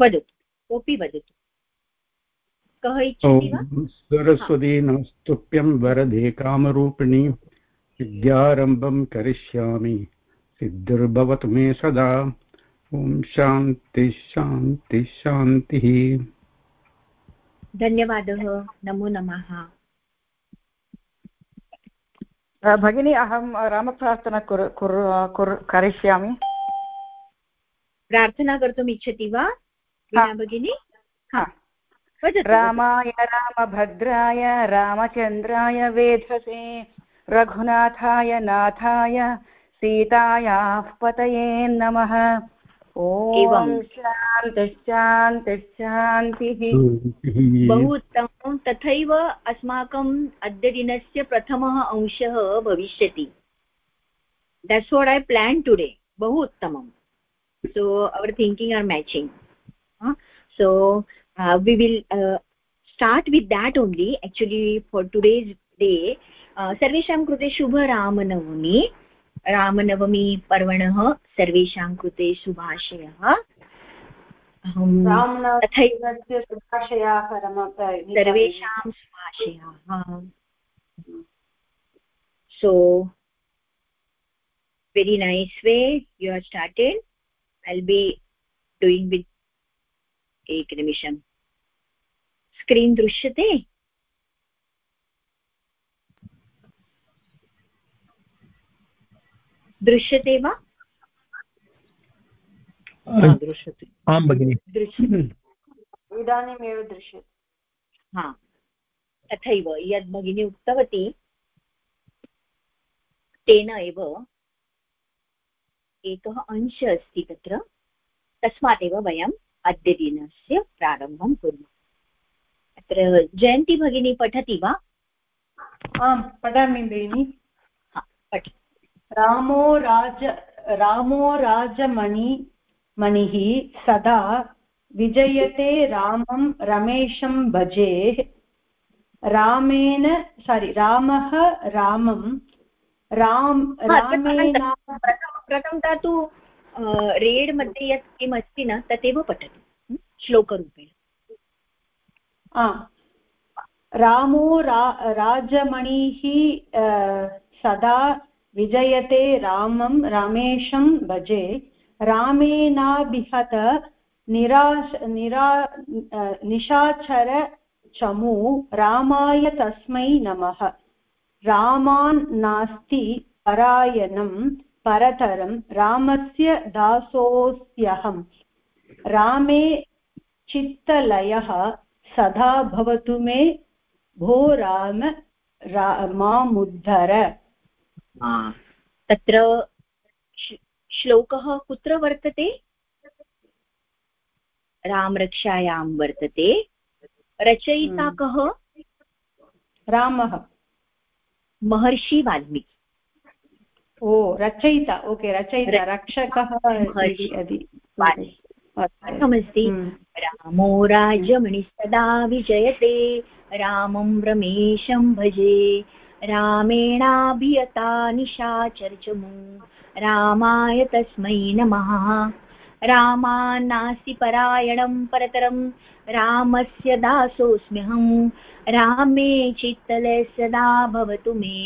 वदतु कोऽपि वदतु। कः इच्छति वा? सरस्वती नमस्तुभ्यं वरदे कामरूपिणी विद्यारम्भं करिष्यामि। सिद्धिर्भवतु मे सदा। ॐ शान्ति शान्ति शान्तिः। धन्यवादः नमो नमः। भगिनी अहं रामप्रार्थना करिष्यामि। प्रार्थना कर्तुम् इच्छति वा? भगिनी? रामाय रामभद्राय रामचन्द्राय वेधसे रघुनाथाय नाथाय सीतायाः पतये नमः। ॐ शान्तिश्शान्तिश्शान्तिः। बहु उत्तमं तथैव अस्माकम् अद्यदिनस्य प्रथमः अंशः भविष्यति। That's what I plan today बहु उत्तमं so our thinking are matching so uh, we will uh, start with that only actually for today's day सर्वेषां कृते शुभ रामनवमी रामनवमी पर्वणः सर्वेषां कृते शुभाशयः तथैव शुभाशयाः सर्वेषां शुभाशयाः so very nice way you are started i'll be doing with एकनिमिषम्। स्क्रीन् दृश्यते। दृश्यते वा? दृश्यते। आं भगिनि। दृश्यते। इदानीमेव दृश्यते। हा। तथैव यद् भगिनी उक्तवती तेन एव एकः अंश अस्ति तत्र। तस्मात् एव वयम् अद्य दिनस्य प्रारम्भं कुर्मः। अत्र जयन्ती भगिनी पठति वा? आम् पठामि भगिनि। पठ रामो राज रामो राजमणि मणिः सदा विजयते रामं रमेशं भजे। रामेण सारि रामः रामं राम रामेण प्रथमतः तु रेड् मध्ये यत् किम् न तदेव पठतु. श्लोकरूपेण. रामो रा, राजमणिः सदा विजयते रामं, रमेशं भजे. रामेणाभिहत निराश, निरा निशाचर चमु, रामाय तस्मै नमः. रामान् नास्ति परायणं परतरं रामस्य दासोऽस्यहम् रामे चित्तलयः सदा भवतु मे भो राम रा मामुद्धर। तत्र श्लोकः कुत्र वर्तते? रामरक्षायां वर्तते। रचयिता हम्म। कः? रामः। महर्षि वाल्मीकि। ओ रचयिता ओके रचयिता रक्षकः कथमस्ति हम्म। रामो राज्यमणिस्तदा विजयते रामं रमेशं भजे रामेणाभियता निशाचर्चमु रामाय तस्मै नमः रामान्नास्ति परायणं परतरं रामस्य दासोऽस्म्यहं रामे चित्तले सदा भवतु मे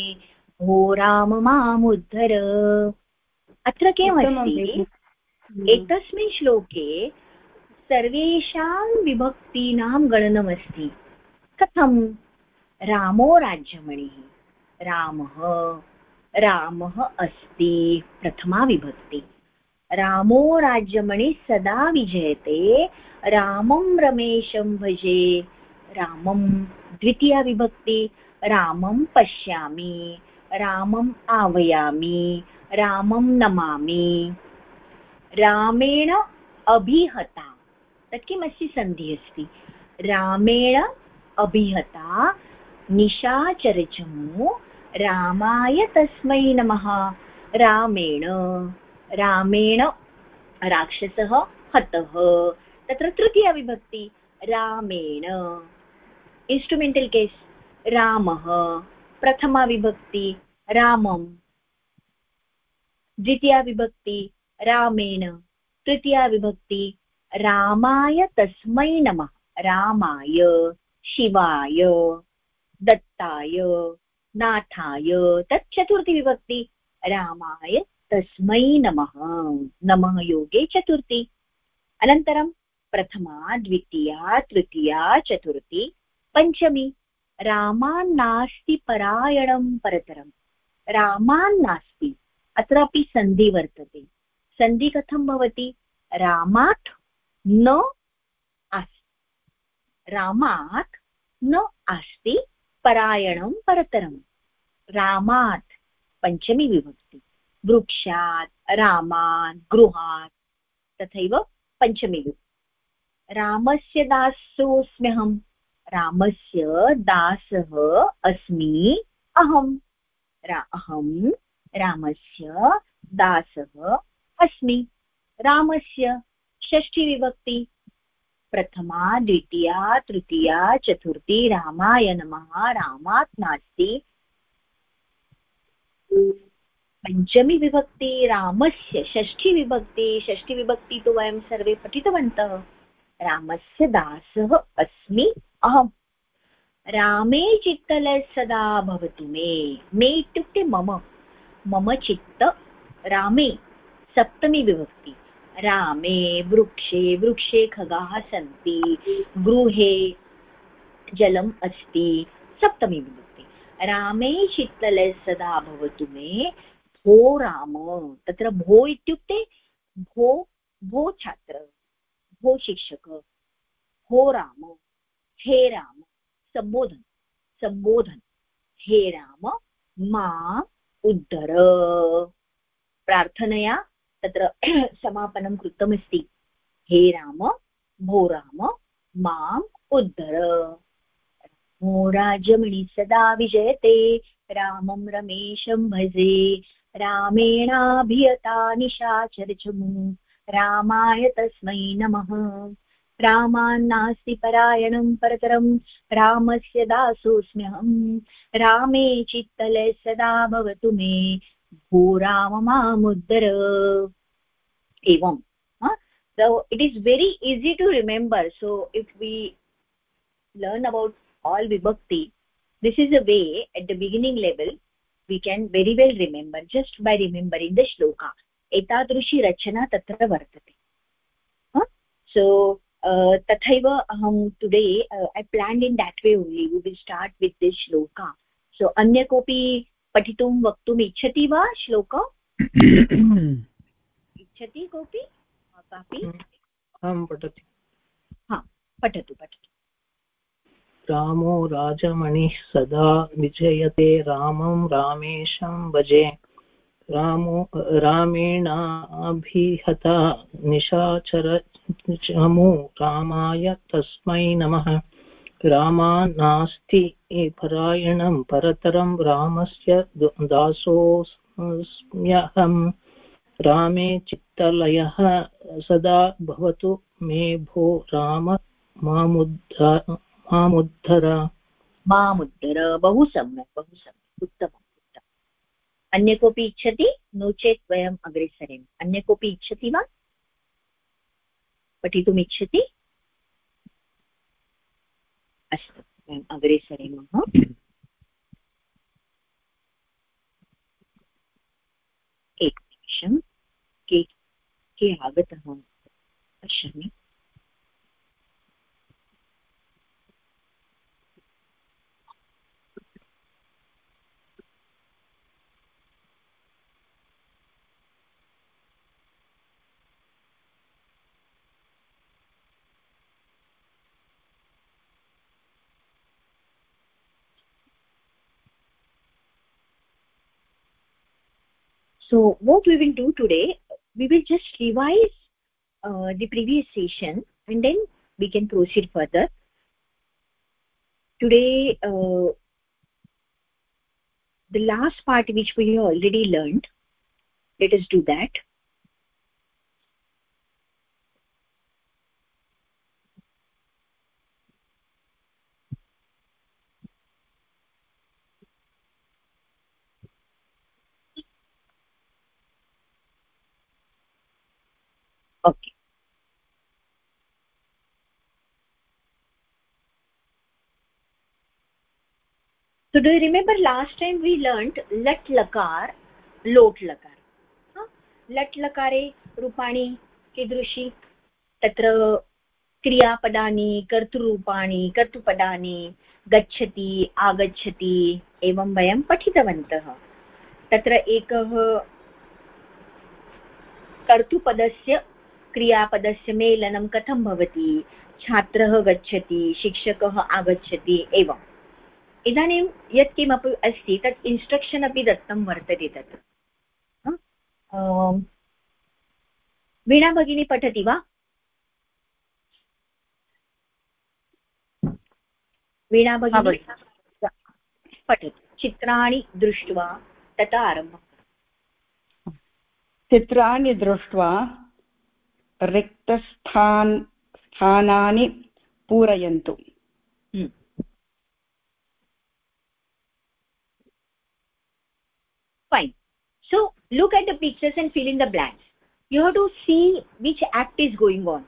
भो राम मामुद्धर अत्र किमस्ति एकस्मिन् श्लोके सर्वेषां विभक्तीनां गणनमस्ति। कथं? रामो राज्यमणिः। रामः रामः अस्ति प्रथमा विभक्ति। रामो राज्यमणिः सदा विजयते। रामं रमेशं भजे। रामं द्वितीया विभक्ति। रामं पश्यामि। रामम् आवयामि रामं नमामि। रामेण अभिहता। तत् किमस्ति सन्धिः अस्ति? रामेण अभिहता निशाचरचमु रामाय तस्मै नमः। रामेण रामेण राक्षसः हतः। तत्र तृतीया विभक्ति, रामेण। इन्स्ट्रुमेण्टल् केस् रामः। प्रथमा विभक्ति रामं द्वितीया विभक्ति रामेण। तृतीया विभक्ति रामाय तस्मै नमः। रामाय, शिवाय, दत्ताय, नाथाय। तत् चतुर्थी विभक्ति रामाय तस्मै नमः। नमः योगे चतुर्थी। अनन्तरं प्रथमा, द्वितीया, तृतीया, चतुर्थी, पञ्चमी। रामान्नास्ति परायणं परतरं। रामान्नास्ति, अत्रापि सन्धि वर्तते। सन्धि कथं भवति? रामात् न अस्ति। रामात् न अस्ति, परायणं परतरं। रामात् पञ्चमी विभक्ति। वृक्षात् रामात् गृहात्, तथैव पञ्चमी विभक्ति। रामस्य दासोऽस्म्यहं रामस्य दासः अस्मि अहं रा अहं रामस्य दासः अस्मि। रामस्य षष्ठीविभक्ति प्रथमा, द्वितीया, तृतीया, चतुर्थी, रामाय नमः। रामात् नास्ति पञ्चमी विभक्ति, रामस्य षष्ठी विभक्ति। षष्ठी विभक्ति तु वयं सर्वे पठितवन्तः। रामस्य दासः अस्मि। अहम्। रामे चित्तल सदा भवतु मे। मे इत्युक्ते मम। मम चित्त रामे, सप्तमी विभक्ति। रामे वृक्षे वृक्षे खगाः सन्ति। गृहे जलम् अस्ति। सप्तमी विभक्ति। रामे शीतले सदा भवतु मे। भो राम। तत्र भो इत्युक्ते भो भो छात्र, भो शिक्षक, भो राम। हे राम सम्बोधन सम्बोधन हे राम, मा उद्धर. प्रार्थनया तत्र समापनं कृतमस्ति. हे राम, भो राम माम् उद्धर. रामो राजमणि सदा विजयते, रामं रमेशं भजे. रामेणाभियता निशाचरचमु. रामाय तस्मै नमः. रामान्नास्ति परायणं परतरं रामस्य दासोऽस्म्यहम् रामे चित्तले सदा भवतु मे भो Ram मामुद्धर evam so it is very easy to remember so if we learn about all vibhakti this is a way at the beginning level we can very well remember just by remembering the shloka एतादृशी रचना तत्र वर्तते so तथैव अहं today I planned in that way only we will start with this shloka so अन्य कोऽपि पठितुं वक्तुम् इच्छति वा श्लोक इच्छति कोऽपि? कापि? अहं पठति। हा पठतु पठतु। रामो राजमणिः सदा विजयते रामं रामेशं भजे। रामो रामेणाभिहता निशाचरचमु रामाय तस्मै नमः। रामा नास्ति परायणं परतरं रामस्य दासोऽस्म्यहम्। रामे चित्तलयः सदा भवतु मे भो राम मामुद्ध मामुद्धर। मामुद्धर, बहु सम्यक् बहु सम्यक्, उत्तमम् उत्तमम्। अन्य कोऽपि इच्छति? नो चेत् वयम् अग्रे सरेम अन्य कोऽपि इच्छति वा? पठितुम् इच्छति? अस्तु वयम् अग्रे सरेमः एकनिमिषं के के आगतः? पश्यामि। So what we will do today we will just revise uh, the previous session and then we can proceed further. Today uh, the last part which we have already learned let us do that so do you remember last time we learnt lat lakar, lot lakar? Lat lakare रूपाणि कीदृशी तत्र क्रियापदानि कर्तृरूपाणि कर्तृपदानि गच्छति आगच्छति एवं वयं पठितवन्तः तत्र एकः कर्तृपदस्य क्रियापदस्य मेलनं कथं भवति छात्रः गच्छति शिक्षकः आगच्छति एवम् इदानीं यत्किमपि अस्ति तत् इन्स्ट्रक्षन् अपि दत्तं वर्तते तत्। वीणा भगिनी पठति वा? वीणा भगिनी? पठतु। चित्राणि दृष्ट्वा तथा आरम्भः चित्राणि दृष्ट्वा रिक्तस्थान् स्थानानि पूरयन्तु। Fine so look at the pictures and fill in the blanks you have to see which act is going on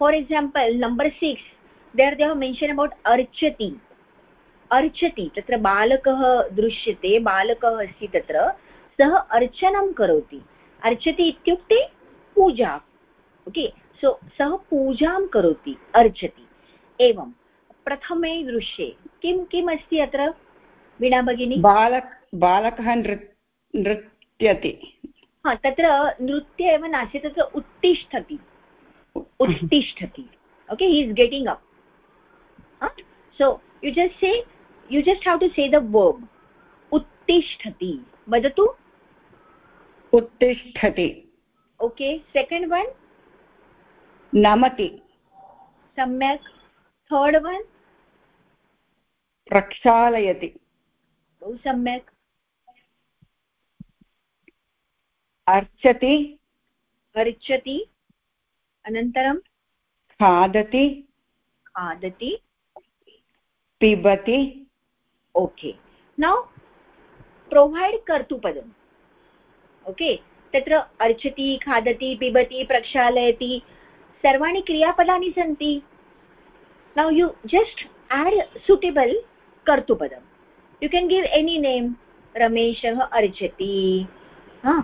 for example number 6 there they have mentioned about archati archati tatra balakah drishyate balakah asti tatra सः अर्चनं करोति अर्चति इत्युक्ते पूजा okay so सः पूजां करोति अर्चति एवं प्रथमे दृश्ये किं किम् अस्ति अत्र वीणा भगिनी बालक बालकः नृत्यति। हा तत्र नृत्य एव नास्ति तत्र उत्तिष्ठति। उत्तिष्ठति। Okay he is getting up so you just say you just have to say the verb उत्तिष्ठति। वदतु। उत्तिष्ठति। ओके सेकेण्ड् वन् नमति। सम्यक्। थर्ड् वन् प्रक्षालयति। बहु सम्यक्। अर्चति। अर्चति। अनन्तरं? खादति। खादति। पिबति। ओके। नौ प्रोवैड् कर्तुपदम् ओके? तत्र अर्चति खादति पिबति प्रक्षालयति सर्वाणि क्रियापदानि सन्ति। Now you just suitable kartupadam you can give any name rameshah archati ha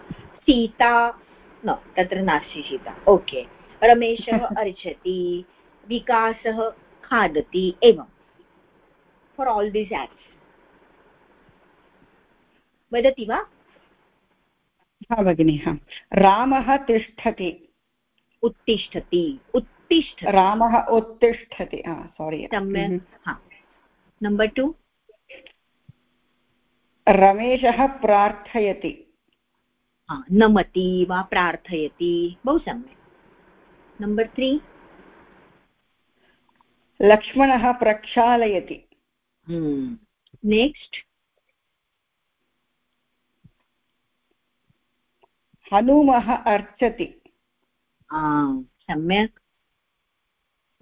Sita. न तत्र नास्ति सीता। ओके। रमेशः अर्चति विकासः खादति एवं। फार् आल् दीस् एक्ट्स् वदति वा? हा भगिनि हा। रामः तिष्ठति। उत्तिष्ठति। उत्तिष्ठ रामः उत्तिष्ठति। सोरि सम्यक्। नम्बर् टु रमेशः प्रार्थयति। नमति वा प्रार्थयति बहु सम्यक्. नम्बर् त्री लक्ष्मणः प्रक्षालयति। नेक्स्ट् हनुमः अर्चति। सम्यक्.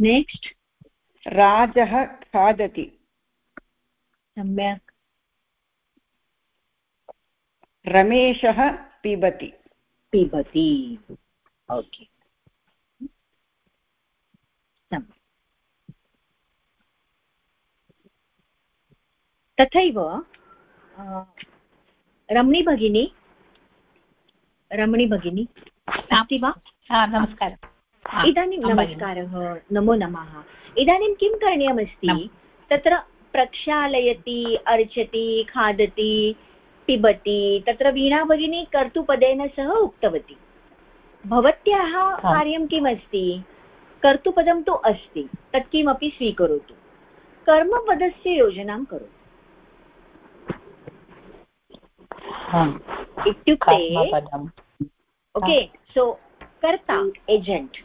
नेक्स्ट् राजः खादति। सम्यक्. रमेशः पिबति। पिबति। ओके। तथैव रमणी भगिनी रमणी भगिनी अस्ति वा? नमस्कारः। इदानीं नमस्कारः नमो नमः। इदानीं किं करणीयमस्ति? तत्र प्रक्षालयति अर्चति खादति पिबति तत्र वीणा भगिनी कर्तुपदेन सह उक्तवती। भवत्याः कार्यं किमस्ति? कर्तुपदं तु अस्ति तत् किमपि स्वीकरोतु। कर्मपदस्य योजनां करोतु। इत्युक्ते ओके सो कर्ता एजेण्ट्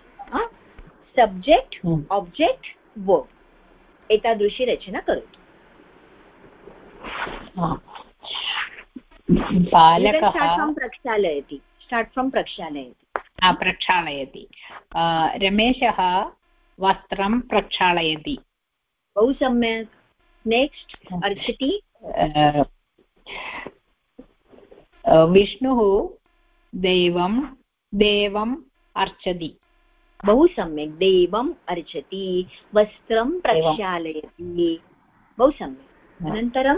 सब्जेक्ट् आब्जेक्ट् वर्ब् एतादृशी रचना करोतु। बालकः प्रक्षालयति स्टार्ट् फ्रम् प्रक्षालयति. प्रक्षालयति. रमेशः वस्त्रं प्रक्षालयति. बहु सम्यक्. नेक्स्ट् अर्चति. विष्णुः देवं देवम् अर्चति. बहु सम्यक्. देवम् अर्चति वस्त्रं प्रक्षालयति. बहु सम्यक्. अनन्तरं?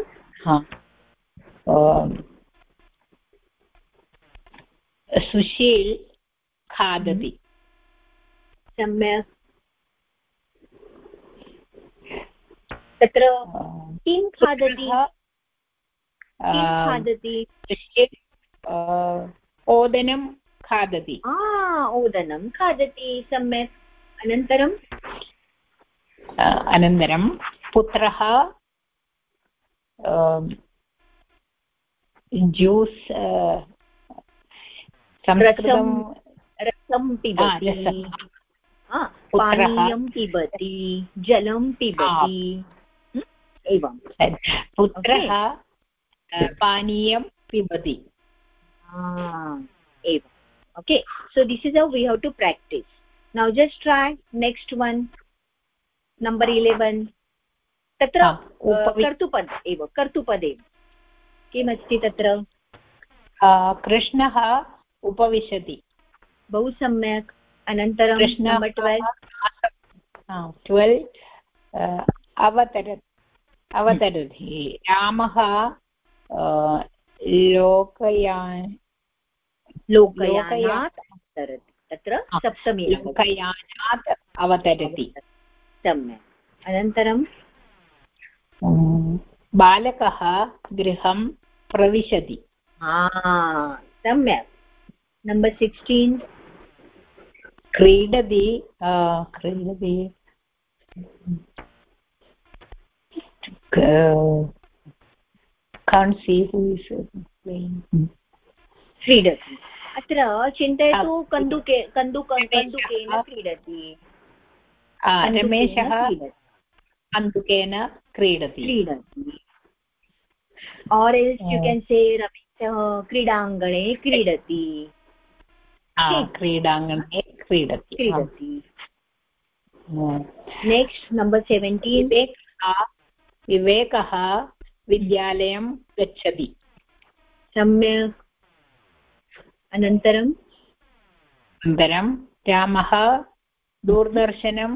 सुशील् खादति सम्यक्। तत्र किं खादति? खादति? ओदनं खादति। ओदनं खादति सम्यक्। अनन्तरं? अनन्तरं पुत्रः ज्यूस् संस्कृतं रसं पिबति। पानीयं पिबति जलं पिबति। एवं। पुत्रः पानीयं पिबति। एवम् okay so this is how we have to practice. Now just try next one number 11 तत्र कर्तुपद एव कर्तुपद। एव किमस्ति तत्र? कृष्णः उपविशति। बहु सम्यक्। अनन्तरं नम्बर् ट्वेल्व्। ट्वेल्व् अवतरत् अवतरति रामः लोकयान् लोकयानात् अवतरति। तत्र सप्तमी लोकयानात् अवतरति। सम्यक्। अनन्तरं बालकः गृहं प्रविशति। सम्यक्। नम्बर् सिक्स्टीन् क्रीडति क्रीडति can't see who is playing. क्रीडति अत्र चिन्तयतु कन्दुके कन्दुक कन्दुकेन क्रीडति रमेशः कन्दुकेन क्रीडति क्रीडति और् एल्स् यु केन् से रमेशः क्रीडाङ्गणे क्रीडति क्रीडाङ्गणे क्रीडति क्रीडति नेक्स्ट् नम्बर् सेवेण्टीन् विवेकः विद्यालयं गच्छति सम्यक् अनन्तरम् अनन्तरं रामः दूरदर्शनं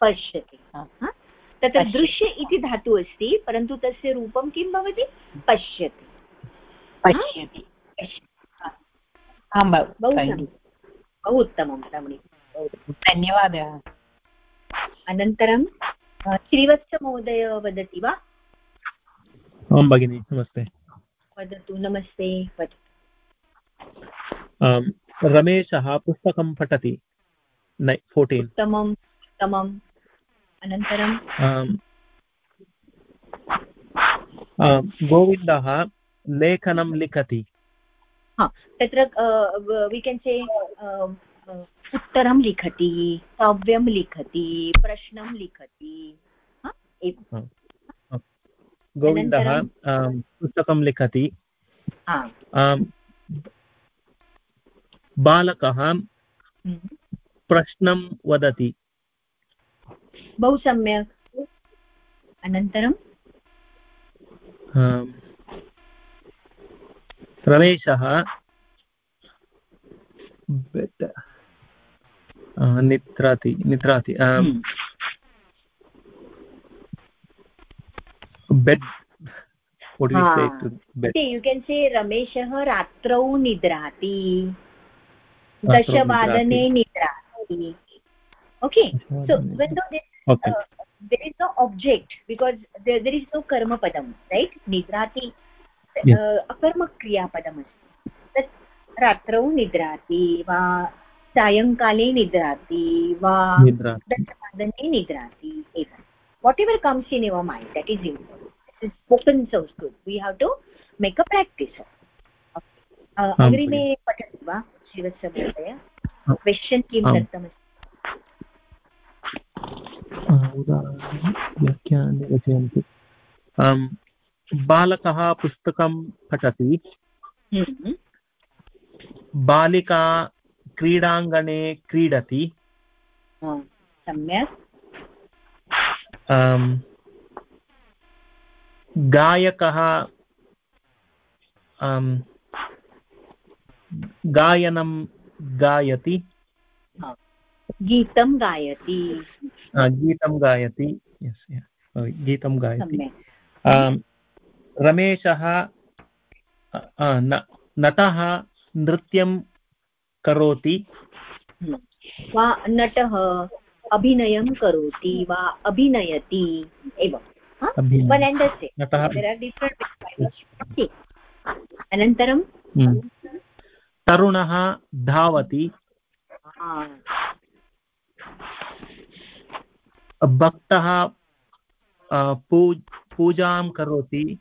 पश्यति तत्र दृश्य इति धातुः अस्ति परन्तु तस्य रूपं किं भवति? पश्यति। पश्यति। बहु उत्तमं। रमणी धन्यवादः। अनन्तरं श्रीवत्समहोदय वदति वा? आं भगिनि नमस्ते। वदतु नमस्ते रमेशः पुस्तकं पठति। नै फोर्टीन्। उत्तमम् उत्तमम्। अनन्तरं गोविन्दः लेखनं लिखति। तत्र वि केन् से उत्तरं लिखति काव्यं लिखति प्रश्नं लिखति गोविन्दः पुस्तकं लिखति। बालकः हम्म। प्रश्नं वदति। बहु सम्यक् अनन्तरं रमेशः। निद्राति निद्राति बेड् यु केन् से रमेशः रात्रौ निद्राति। दशवादने निद्राति। Okay so when though there is no object because there, there is no karma padam right? Nidrati uh, akarma kriya padam asti. Tat ratrau nidrati va सायङ्काले निद्राति वा दशवादने निद्राति एवं whatever comes in your mind that is important spoken Sanskrit we have to make a practice अग्रिमे पठति वा शिवस्य महोदय क्वश्चन् किं दत्तमस्ति व्याख्याने रचयन्तु बालकः पुस्तकं पठति। हम्म। बालिका क्रीडाङ्गणे क्रीडति। सम्यक्। गायकः गायनं गायति। गीतं गायति। गीतं गायति. Oh, गीतं गायति। रमेशः नटः नृत्यं करोति। वा नटः अभिनयं करोति वा अभिनयति एवं। अनन्तरं? हम्म। तरुणः धावति। भक्तः अ, पू पूजां करोति।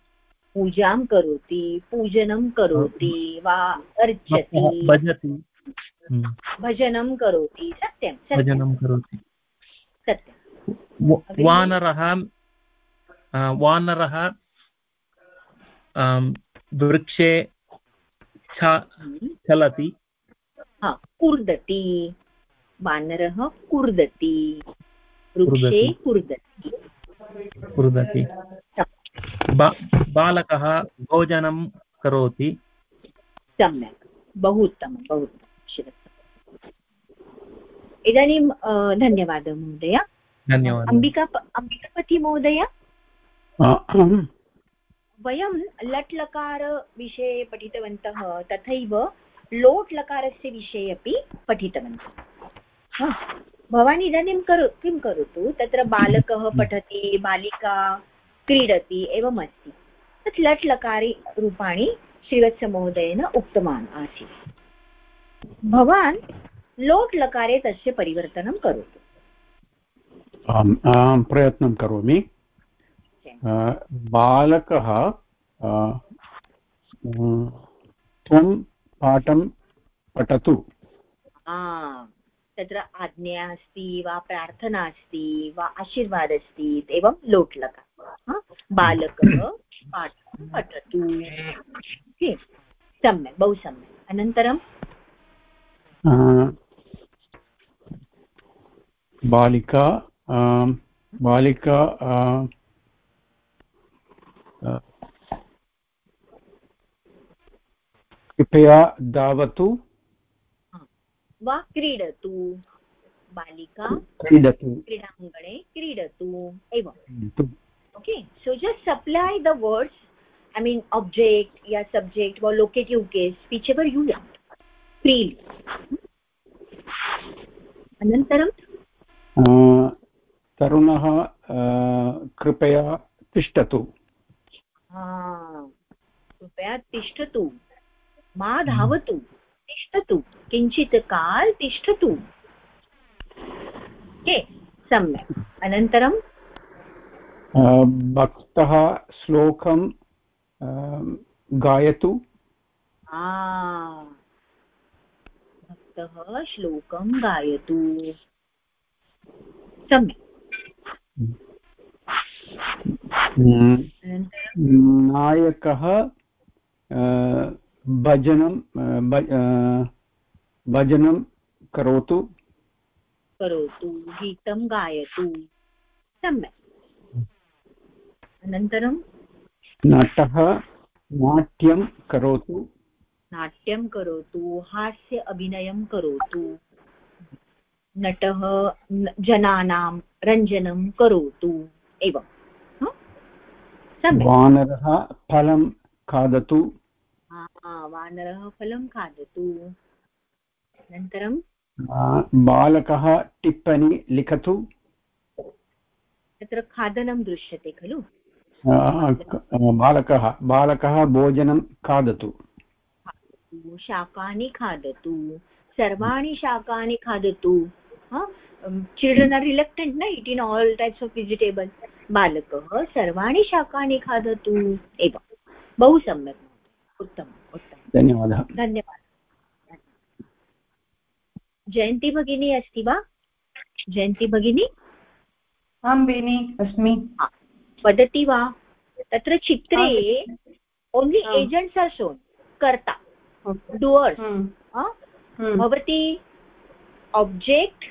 पूजां करोति पूजनं करोति वा अर्चति। भजति। हम्म, भजनं करोति सत्यं भजनं करोति। सत्यं। वानरः वानरः वृक्षे चलति हा कूर्दति। वानरः कूर्दति। वृक्षे कूर्दति कुर्दति बा- बालकः भोजनं करोति। सम्यक्। बहु उत्तमं बहु उत्तमं इदानीं धन्यवादः महोदय। धन्यवादः। अम्बिका अम्बिकापति महोदय। अहं वयं लट् लकारविषये पठितवन्तः तथैव लोट् लकारस्य विषये अपि पठितवन्तः। हा, भवान् इदानीं करो किं करोतु? तत्र बालकः पठति बालिका क्रीडति एवम् अस्ति। तत् लट् लकारि रूपाणि श्रीवत्समहोदयेन उक्तवान् आसीत्। भवान् लोट् लकारे तस्य परिवर्तनं करोतु। आम्, प्रयत्नं करोमि। बालकः त्वं पाठं पठतु। तत्र आज्ञा अस्ति वा प्रार्थना अस्ति वा आशीर्वादः अस्ति एवं लोट् लकार हा? बालकः पाठं पठतु। सम्यक्, बहु सम्यक्। अनन्तरं? बालिका बालिका कृपया धावतु वा क्रीडतु बालिका क्रीडतु। क्रीडाङ्गणे क्रीडतु एवम् okay so just supply the words I mean object या सब्जेक्ट् वा लोकेटिव् केस् पीच् एवर् यू लम् फ्रील् अनन्तरं? तरुणः कृपया तिष्ठतु। कृपया तिष्ठतु। मा धावतु. तिष्ठतु किञ्चित् काल तिष्ठतु। के सम्यक्। अनन्तरं? भक्तः श्लोकं गायतु। भक्तः श्लोकं गायतु। सम्यक्। नायकः भजनं भजनं करोतु। करोतु गीतं गायतु। सम्यक्। अनन्तरं? नटः नाट्यं करोतु। नाट्यं करोतु हास्य अभिनयं करोतु। नटः जनानां रञ्जनं करोतु एवं। वानरः फलं खादतु। वानरः फलं खादतु। अनन्तरं? बालकः टिप्पणी लिखतु। तत्र खादनं दृश्यते खलु। बालकः बालकः भोजनं खादतु। शाकानि खादतु सर्वाणि शाकानि खादतु। चिल्ड्रन् आर् रिलक्टेण्ट् न eat in all types of vegetable बालकः सर्वाणि शाकानि खादतु एवं। बहु सम्यक्। उत्तमम् उत्तमं। धन्यवादः। धन्यवादः। जयन्ती भगिनी अस्ति वा? जयन्ती भगिनी? आं बेनि अस्मि। वदति वा? तत्र चित्रे ओन्लि। एजेण्ट्स् आर् शोन् कर्ता। डुवर्स् भवती ऑब्जेक्ट्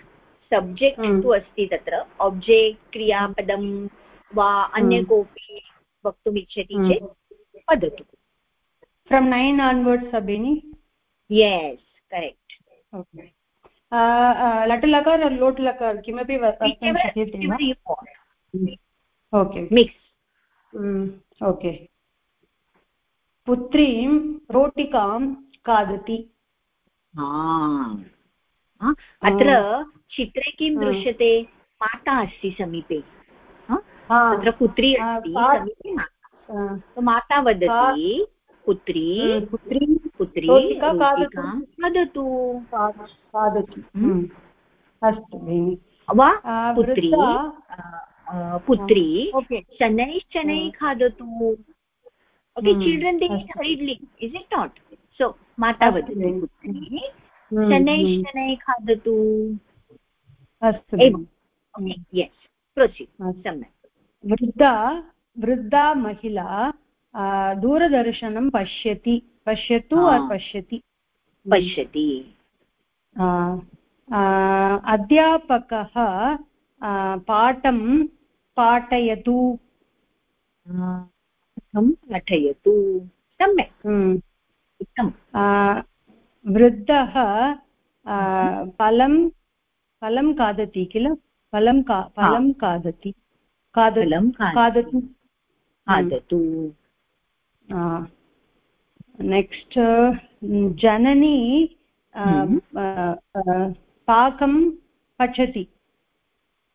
सब्जेक्ट्। तु अस्ति तत्र। ऑब्जेक्ट् क्रियापदं वा अन्य। कोऽपि वक्तुमिच्छति। चेत् वदतु। फ्रम् नैन् आन्वर्ड्स् बेनि येस् करेक्ट् ओके लट्लकार लोट् लकार किमपि वक्तुं शक्यते वा ओके मिक्स् ओके पुत्रीं रोटिकां खादति अत्र चित्रे किं दृश्यते माता अस्ति समीपे. तत्र पुत्री अस्ति माता वदति पुत्री पुत्री पुत्री खादतु। खादतु। अस्तु भगिनि। वा पुत्री पुत्री शनैः शनैः खादतु। Okay children they hardly is eat not so माता वदति पुत्री शनैः शनैः खादतु। अस्तु एवं यस् प्रोसीड् सम्यक्। वृद्धा वृद्धा महिला दूरदर्शनं पश्यति पश्यतु पश्यति। पश्यति। अध्यापकः पाठं पाठयतु। पाठयतु। सम्यक्। वृद्धः फलं फलं खादति किल? फलं का फलं खादति। खादलं खादतु। खादतु। नेक्स्ट् जननी पाकं पचति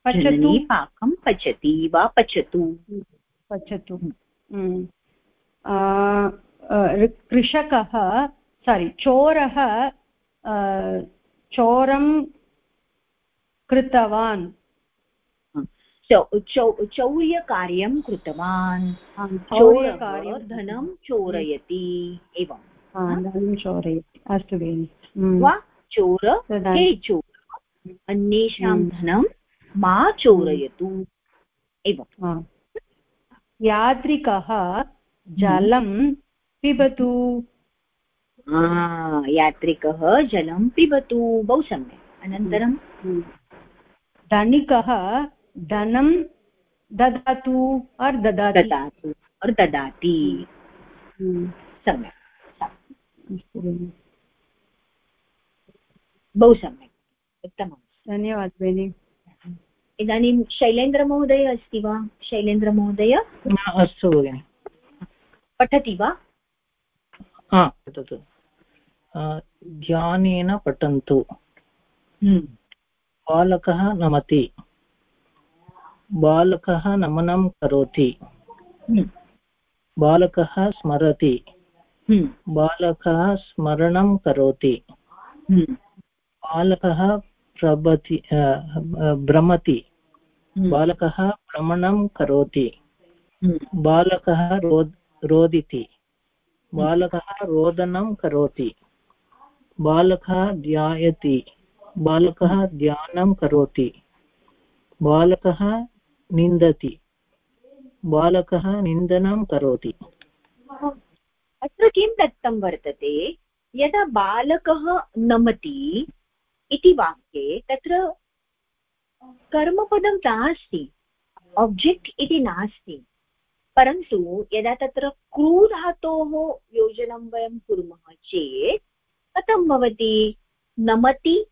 पचतु पाकं पचति वा पचतु पचतु कृषकः सारि चोरः चोरं कृतवान् चौर्यकार्यं कृतवान्। चौर्यकार्यं धनं चोरयति एवं। धनं चोरयति अस्तु भगिनि। वा चोर हे चोर अन्येषां धनं मा चोरयतु। एवं। यात्रिकः जलं पिबतु। यात्रिकः जलं पिबतु। बहु सम्यक्। अनन्तरं? धनिकः धनं ददातु और ददाति। ददातु और ददाति। सम्यक् बहु सम्यक्। उत्तमं धन्यवादः भगिनि इदानीं शैलेन्द्रमहोदय अस्ति वा? शैलेन्द्रमहोदय? अस्तु भगिनि पठति वा? हा पठतु। ध्यानेन पठन्तु। बालकः नमति। बालकः नमनं करोति। बालकः स्मरति। बालकः स्मरणं करोति। बालकः प्रभति भ्रमति। बालकः भ्रमणं करोति। बालकः रोद् रोदिति। बालकः रोदनं करोति। बालकः ध्यायति। बालकः ध्यानं करोति। बालकः निन्दति। बालकः निन्दनं करोति। अत्र किं दत्तं वर्तते? यदा बालकः नमति इति वाक्ये तत्र कर्मपदं नास्ति आब्जेक्ट् इति नास्ति। परन्तु यदा तत्र क्रूधातोः योजनं वयं कुर्मः चेत्, कथं भवति? नमति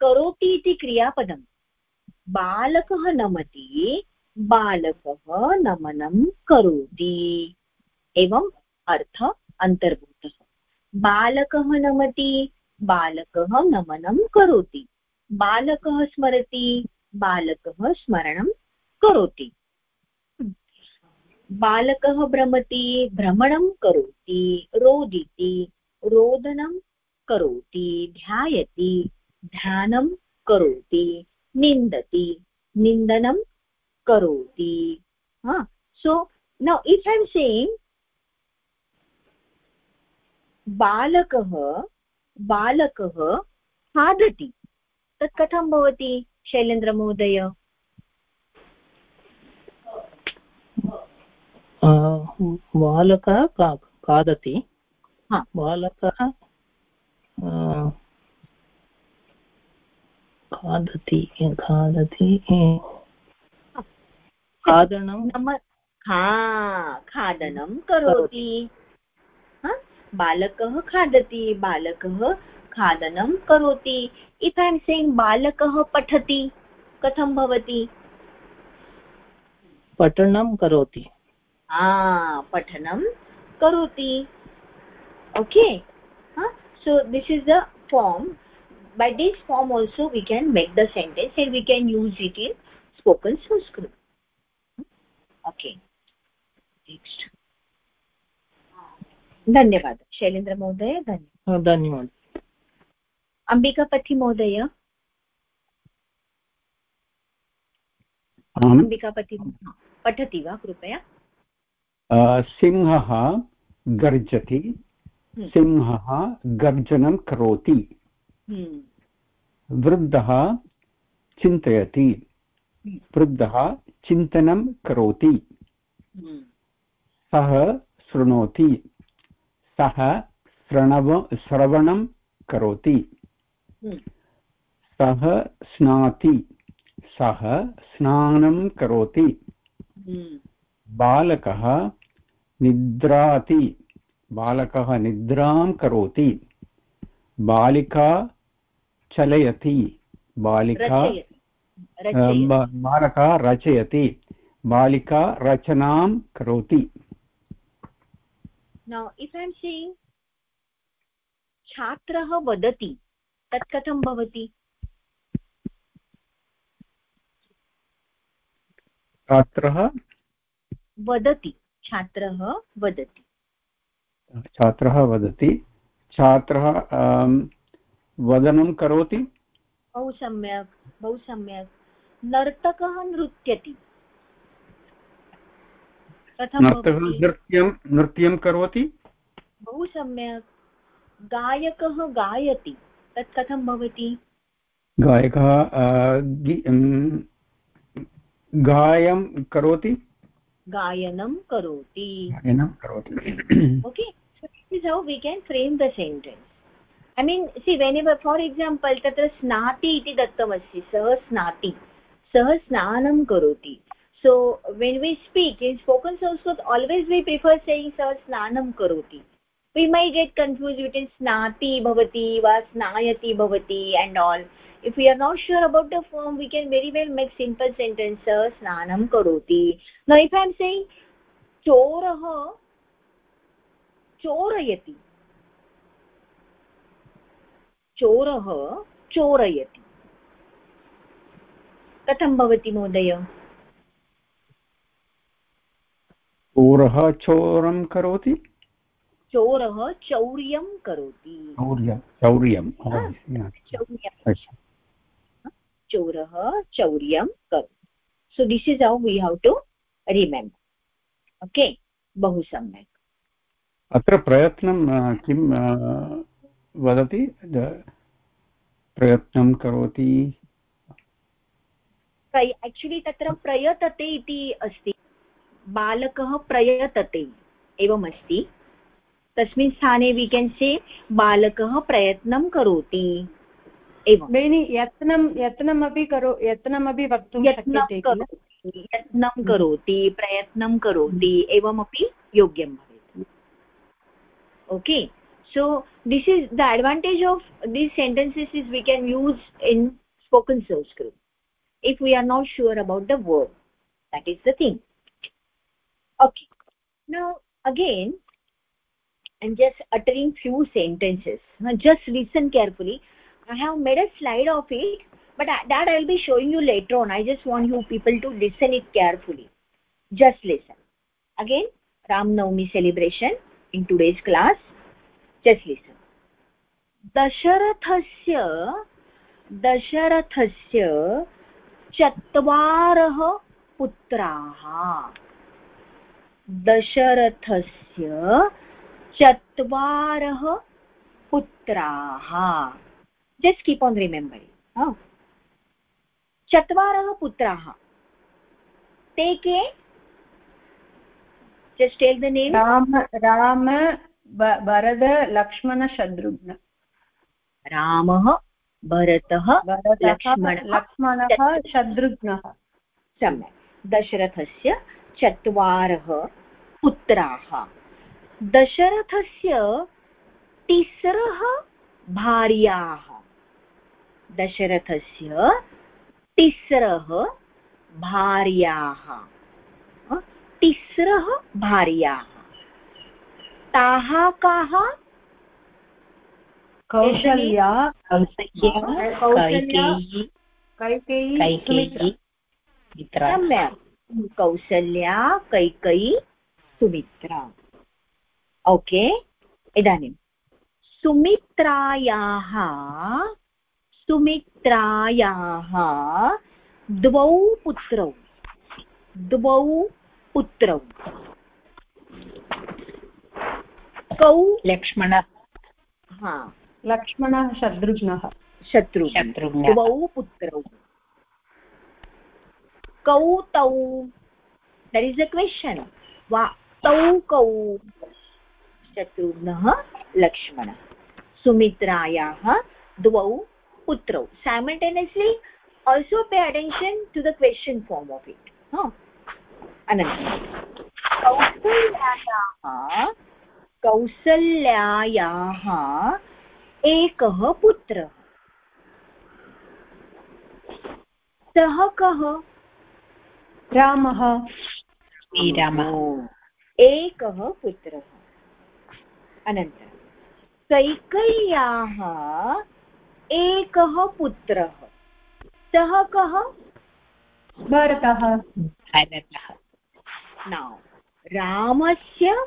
करोति इति क्रियापदम् बालकः नमति बालकः नमनं करोति। एवम् अर्थ अन्तर्भूतः। बालकः नमति, बालकः नमनं करोति। बालकः स्मरति, बालकः स्मरणं करोति। बालकः भ्रमति, भ्रमणं करोति, रोदिति, रोदनं करोति, ध्यायति, ध्यानं करोति, निन्दति, निन्दनं करोति। So now if I am saying बालकः बालकः खादति तत् कथं भवति शैलेन्द्रमहोदय? बालकः खादति। बालकः खादति खादति खादनं? नाम हा खादनं करोति। बालकः खादति बालकः खादनं करोति। इफ् ऐ एम् सेङ्ग् बालकः पठति कथं भवति? पठनं करोति। पठनं करोति। Okay so this is the form by this form also we can make the sentence and we can use it in spoken Sanskrit okay next धन्यवादः। शैलेन्द्रमहोदय धन्यवादः। धन्यवादः। अम्बिकापति महोदय। आम् अम्बिकापति पठति वा कृपया। सिंहः गर्जति। हम्म। सिंहः गर्जनं करोति। हम्म, वृद्धः चिन्तयति। वृद्धः चिन्तनं करोति। हम्म, सः शृणोति। सः श्रणव श्रवणं करोति। हम्म, सः स्नाति। सः स्नानं करोति। हम्म, बालकः निद्राति। बालकः निद्रां करोति। बालिका चलयति। बालिका रचयति अ, रचयति बा- बालकः रचयति बालिका रचनां करोति। Now if i am saying छात्रः वदति तत् कथं भवति? छात्रः? वदति छात्रः वदति। छात्रः वदति। छात्रः वदनं करोति? बहु सम्यक् बहु सम्यक्। नर्तकः नृत्यति। नृत्यं करोति? बहु सम्यक्। गायकः गायति। तत् कथं भवति? गायकः अं, गायं करोति? गायनं करोति। गायनं करोति। Okay is we can frame the sentence I mean see when for example तत्र स्नाति इति दत्तमस्ति सः स्नाति। सह स्नानं करोति so when we speak in spoken Sanskrit always we prefer saying सः स्नानं करोति we may get confuse between स्नाति भवति वा स्नायति भवति and all if you are not sure about the form we can very well make simple sentence सः स्नानं करोति न इफ् ऐ एम् सेयिङ्ग् चोरः चोरयति चोरः चोरयति कथं भवति महोदय? चोरः चोरं करोति? चोरः चौर्यं करोति। चौर्यं चोरः चौर्यं करोति। So this is how we have to remember okay बहु सम्यक्। अत्र प्रयत्नं किं वदति? प्रयत्नं करोति। एक्चुलि तत्र प्रयतते इति अस्ति। बालकः प्रयतते एवमस्ति। तस्मिन् स्थाने वि केन् से बालकः प्रयत्नं करोति। एवं बेनि यत्नं यत्नमपि करो यत्नमपि वक्तुं यत्नं करोति यत्नं करोति प्रयत्नं करोति एवमपि योग्यं भवेत्। ओके? So this is the advantage of these sentences is we can use in spoken sanskrit. if we are not sure about the verb that is the thing okay now again i'm just uttering few sentences now just listen carefully i have made a slide of it but I- that i'll be showing you later on i just want you people to listen it carefully just listen again ram navami celebration in today's class just listen दशरथस्य दशरथस्य चत्वारः पुत्राः। दशरथस्य चत्वारः पुत्राः। Just keep on remembering चत्वारः पुत्राः। ते के just tell the name Ram Ram भ- भरत लक्ष्मण शत्रुघ्न। रामः। भरतः लक्ष्मणः शत्रुघ्नः। सम्यक्। दशरथस्य चत्वारः पुत्राः। दशरथस्य तिस्रः भार्याः। दशरथस्य तिस्रः भार्याः। तिस्रः भार्याः। ताः काः? कौशल्या कौशल्या कैकेयी सम्यक् कैकयी सुमित्रा ओके इदानीं सुमित्रायाः सुमित्रायाः द्वौ पुत्रौ द्वौ पुत्रौ कौ लक्ष्मण हा लक्ष्मणः शत्रुघ्नः। शत्रु द्वौ पुत्रौ। कौ तौ। दट् इस् द क्वेश्चन् वा तौ कौ। शत्रुघ्नः लक्ष्मणः। सुमित्रायाः द्वौ पुत्रौ। Simultaneously also pay attention to the question form of it. Huh? अनन्तरं कौसल्यायाः कौसल्यायाः एकः पुत्रः। सः कः? रामः। श्रीरामः। एकः पुत्रः। अनन्तरं कैकय्याः एकः पुत्रः। सः कः? भरतः। भरतः। रामस्य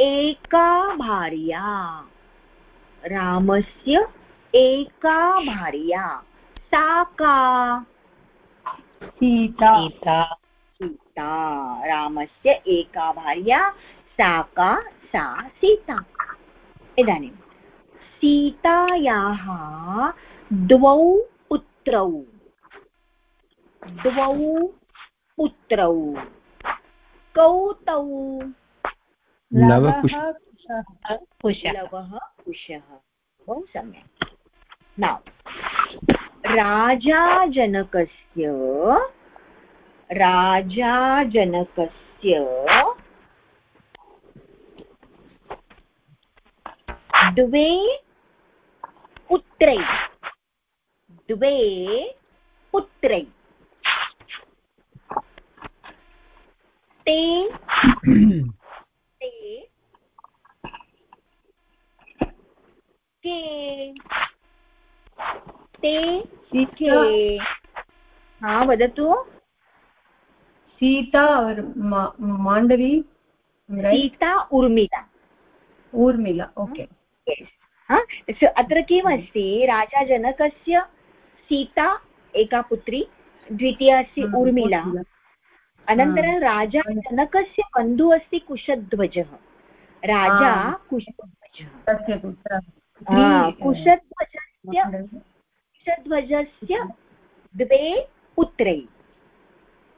एका भार्या। रामस्य एका भार्या सा का? सीता। सीता। सीता। रामस्य एका भार्या सा का? सा सीता। इदानीं सीतायाः द्वौ पुत्रौ। द्वौ पुत्रौ। कौ तौ लवः कुशः बहु सम्यक्। नौ। राजाजनकस्य राजाजनकस्य द्वे पुत्रै। द्वे पुत्रै। ते के ते के हा वदतु सीता माण्डवी सीता उर्मिला। ऊर्मिला ओके हा अत्र किमस्ति राजा जनकस्य सीता एका पुत्री द्वितीया अस्ति हम्म, उर्मिला। ऊर्मिला। अनन्तरं राजा जनकस्य बन्धुः अस्ति कुशध्वजः। राजा हा। कुशध्वजः। तस्य पुत्रः। हा, स्त्री, कुशध्वजस्य कुशध्वजस्य द्वे पुत्रै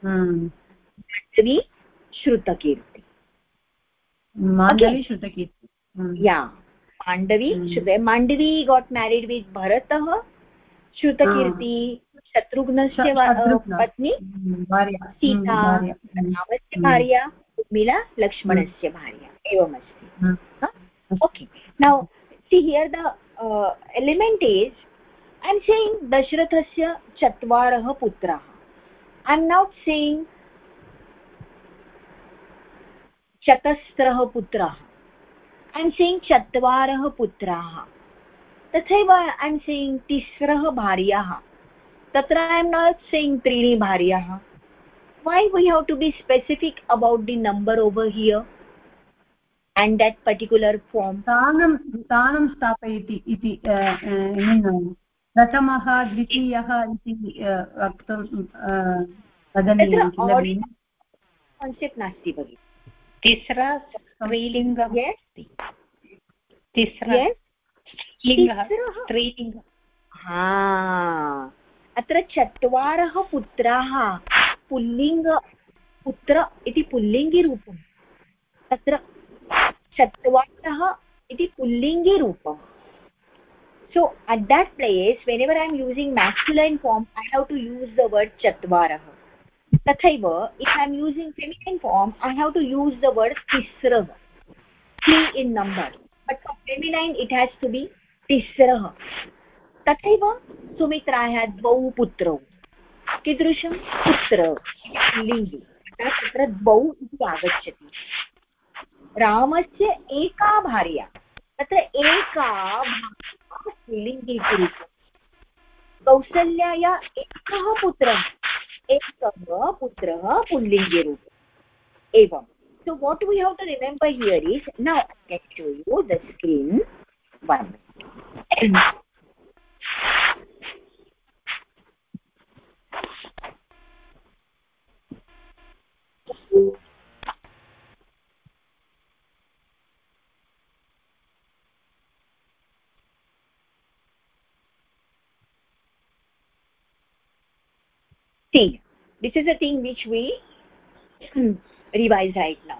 हम्म। श्रुतकीर्ति माण्डवी श्रुतकीर्ति। या माण्डवी. श्रुते माण्डवी गोट् मेरिड् वित् भरतः श्रुतकीर्ति शत्रुघ्नस्य शत्रुघ्न. पत्नी सीता रामस्य. भार्या उर्मिला लक्ष्मणस्य भार्या एवमस्ति okay now see here the uh, element is i'm saying dashrathasya chatvarah putrah i'm not saying चतस्रः पुत्राः i'm saying चत्वारः पुत्राः तथैव i'm saying तिस्रः भार्याः तत्र i'm not saying त्रीणि भार्याः why we have to be specific about the number over here and that particular form. स्थानं स्थानं स्थापयति इति अ, अ, I mean, प्रथमः द्वितीयः इति वक्तुं वदनीयं किल? कान्सेप्ट् नास्ति भगिनि तिस्रा स्त्रीलिङ्गः अस्ति तिस्रा लिङ्गः स्त्रीलिङ्गः अत्र चत्वारः पुत्राः पुल्लिङ्ग पुत्र इति पुल्लिङ्गिरूपं तत्र चत्वारः इति पुल्लिङ्गिरूपं so at that place whenever i am using masculine form i have to use the word chatvarah tathaiva if i am using feminine form i have to use the word tisrah three in number but for feminine it has to be तिस्रः तथैव सुमित्रायाः द्वौ पुत्रौ कीदृशं पुत्र लिङ्गि तत्र द्वौ इति आगच्छति रामस्य एका भार्या। तत्र एका लिङ्गी पुरुषः कौसल्याय एकः पुत्रः एकः पुत्रः पुल्लिङ्गिरूप एवं। So what we have to remember here is now screen one Thank you. See this is a thing which we revise right now.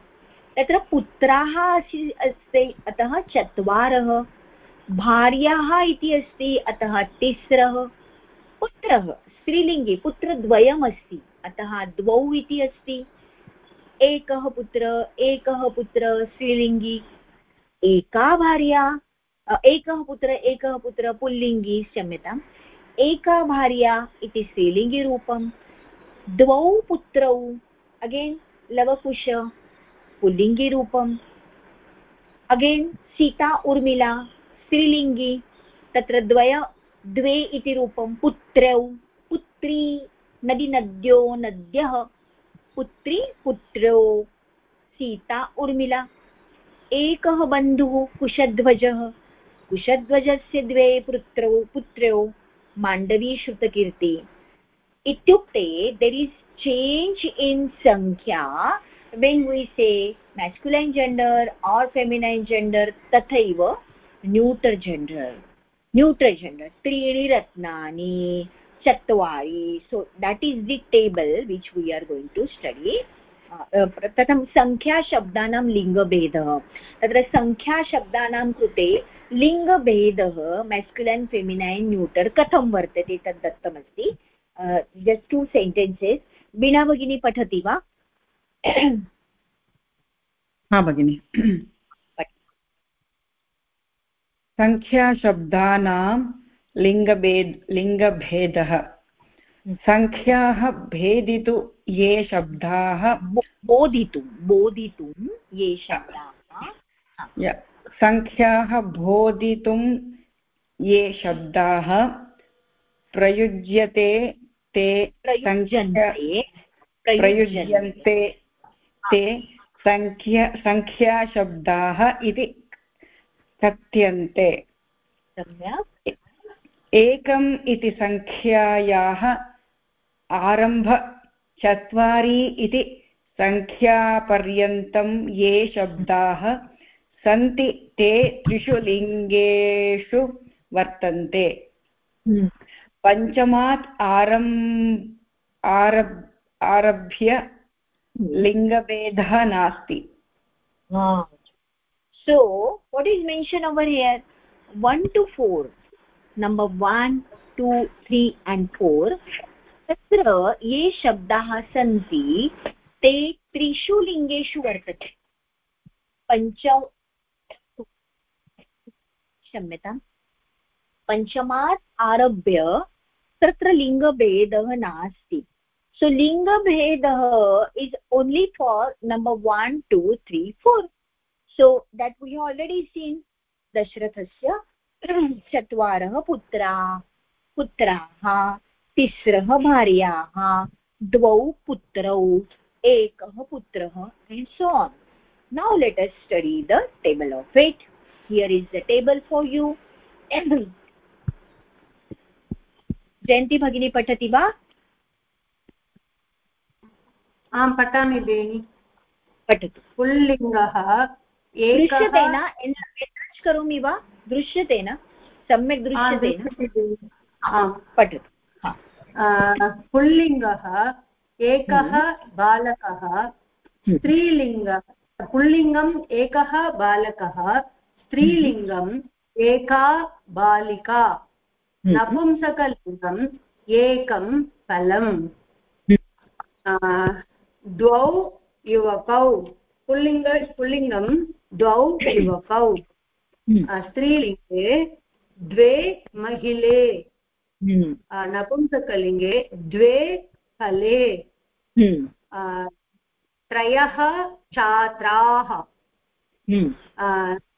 तत्र पुत्राः अस्ति, अतः चत्वारः। भार्याः इति अस्ति, अतः तिस्रः। पुत्रः, स्त्रीलिङ्गे पुत्रद्वयम् अस्ति अतः द्वौ इति अस्ति। एकः पुत्र एकः पुत्र, स्त्रीलिङ्गी। एका भार्या एकः पुत्र एकः पुत्र, पुल्लिङ्गी, क्षम्यताम्। एका भार्या इति स्त्रीलिङ्गिरूपं द्वौ पुत्रौ अगेन् लवकुश पुल्लिङ्गिरूपम् अगेन् सीता उर्मिला स्त्रीलिङ्गी तत्र द्वय द्वे इति रूपं पुत्रौ पुत्री नदी नद्यो नद्यः पुत्री पुत्रौ सीता उर्मिला एकः बन्धुः कुशध्वजः कुशध्वजस्य द्वे पुत्रौ पुत्रौ माण्डवी श्रुतकीर्ति इत्युक्ते देर् इस् चेञ्ज् इन् सङ्ख्या when we say masculine gender or feminine gender तथैव न्यूट्र जेण्डर् न्यूट्र जेण्डर् त्रीणि रत्नानि, चत्वारि so that is the table which we are going to study प्रथमं सङ्ख्याशब्दानां लिङ्गभेदः तत्र सङ्ख्याशब्दानां कृते लिङ्गभेदः मेस्क्युलैन् फेमिनैन् न्यूटर् कथं वर्तते तद् दत्तमस्ति? जस्ट् टु सेण्टेन्सेस् वीणा भगिनी पठति वा हा भगिनि सङ्ख्याशब्दानां लिङ्गभेद लिङ्गभेदः सङ्ख्याः भेदितु ये शब्दाः बोधितुं बोधितुं ये शब्दाः सङ्ख्याः बोधितुं ये शब्दाः प्रयुज्यते ते प्रयुज्यन्ते। प्रयुज्यन्ते। ते सङ्ख्या सङ्ख्याशब्दाः इति कथ्यन्ते। एकम् इति सङ्ख्यायाः आरंभ चत्वारि इति सङ्ख्यापर्यन्तं ये शब्दाः सन्ति ते त्रिषु लिङ्गेषु वर्तन्ते। हम्म। पञ्चमात् आरम्, आरब्, आरभ्य लिङ्गभेदः नास्ति। so, what is mentioned over here? 1 to 4 number 1 2 3 and 4 तत्र ये शब्दाः सन्ति, ते त्रिषु लिङ्गेषु वर्तते। पञ्च क्षम्यताम् पञ्चमात् आरभ्य तत्र लिङ्गभेदः नास्ति. So लिङ्गभेदः is only for number one two three four so that we already seen दशरथस्य चत्वारः पुत्रा, पुत्राः, तिस्रः भार्याः, द्वौ पुत्रौ, एकः पुत्रः and so on now let us study the table of eight here is the table for you Jayanti भगिनी पठति वा? आं पठामि बेनि। पठतु। पुल्लिङ्गः दृश्यते न एन्लार्ज् करोमि वा? दृश्यते न सम्यक् दृश्यते न पठतु। पुल्लिङ्गः एकः हम्म। बालकः। हम्म। स्त्रीलिङ्गः पुल्लिङ्गम् एकः बालकः। स्त्रीलिङ्गम् एका बालिका। हम्म। नपुंसकलिङ्गम् एकं फलम्। द्वौ युवकौ। पुल्लिङ्ग पुल्लिङ्गं द्वौ युवकौ। स्त्रीलिङ्गे द्वे महिले। नपुंसकलिङ्गे द्वे फले। त्रयः छात्राः।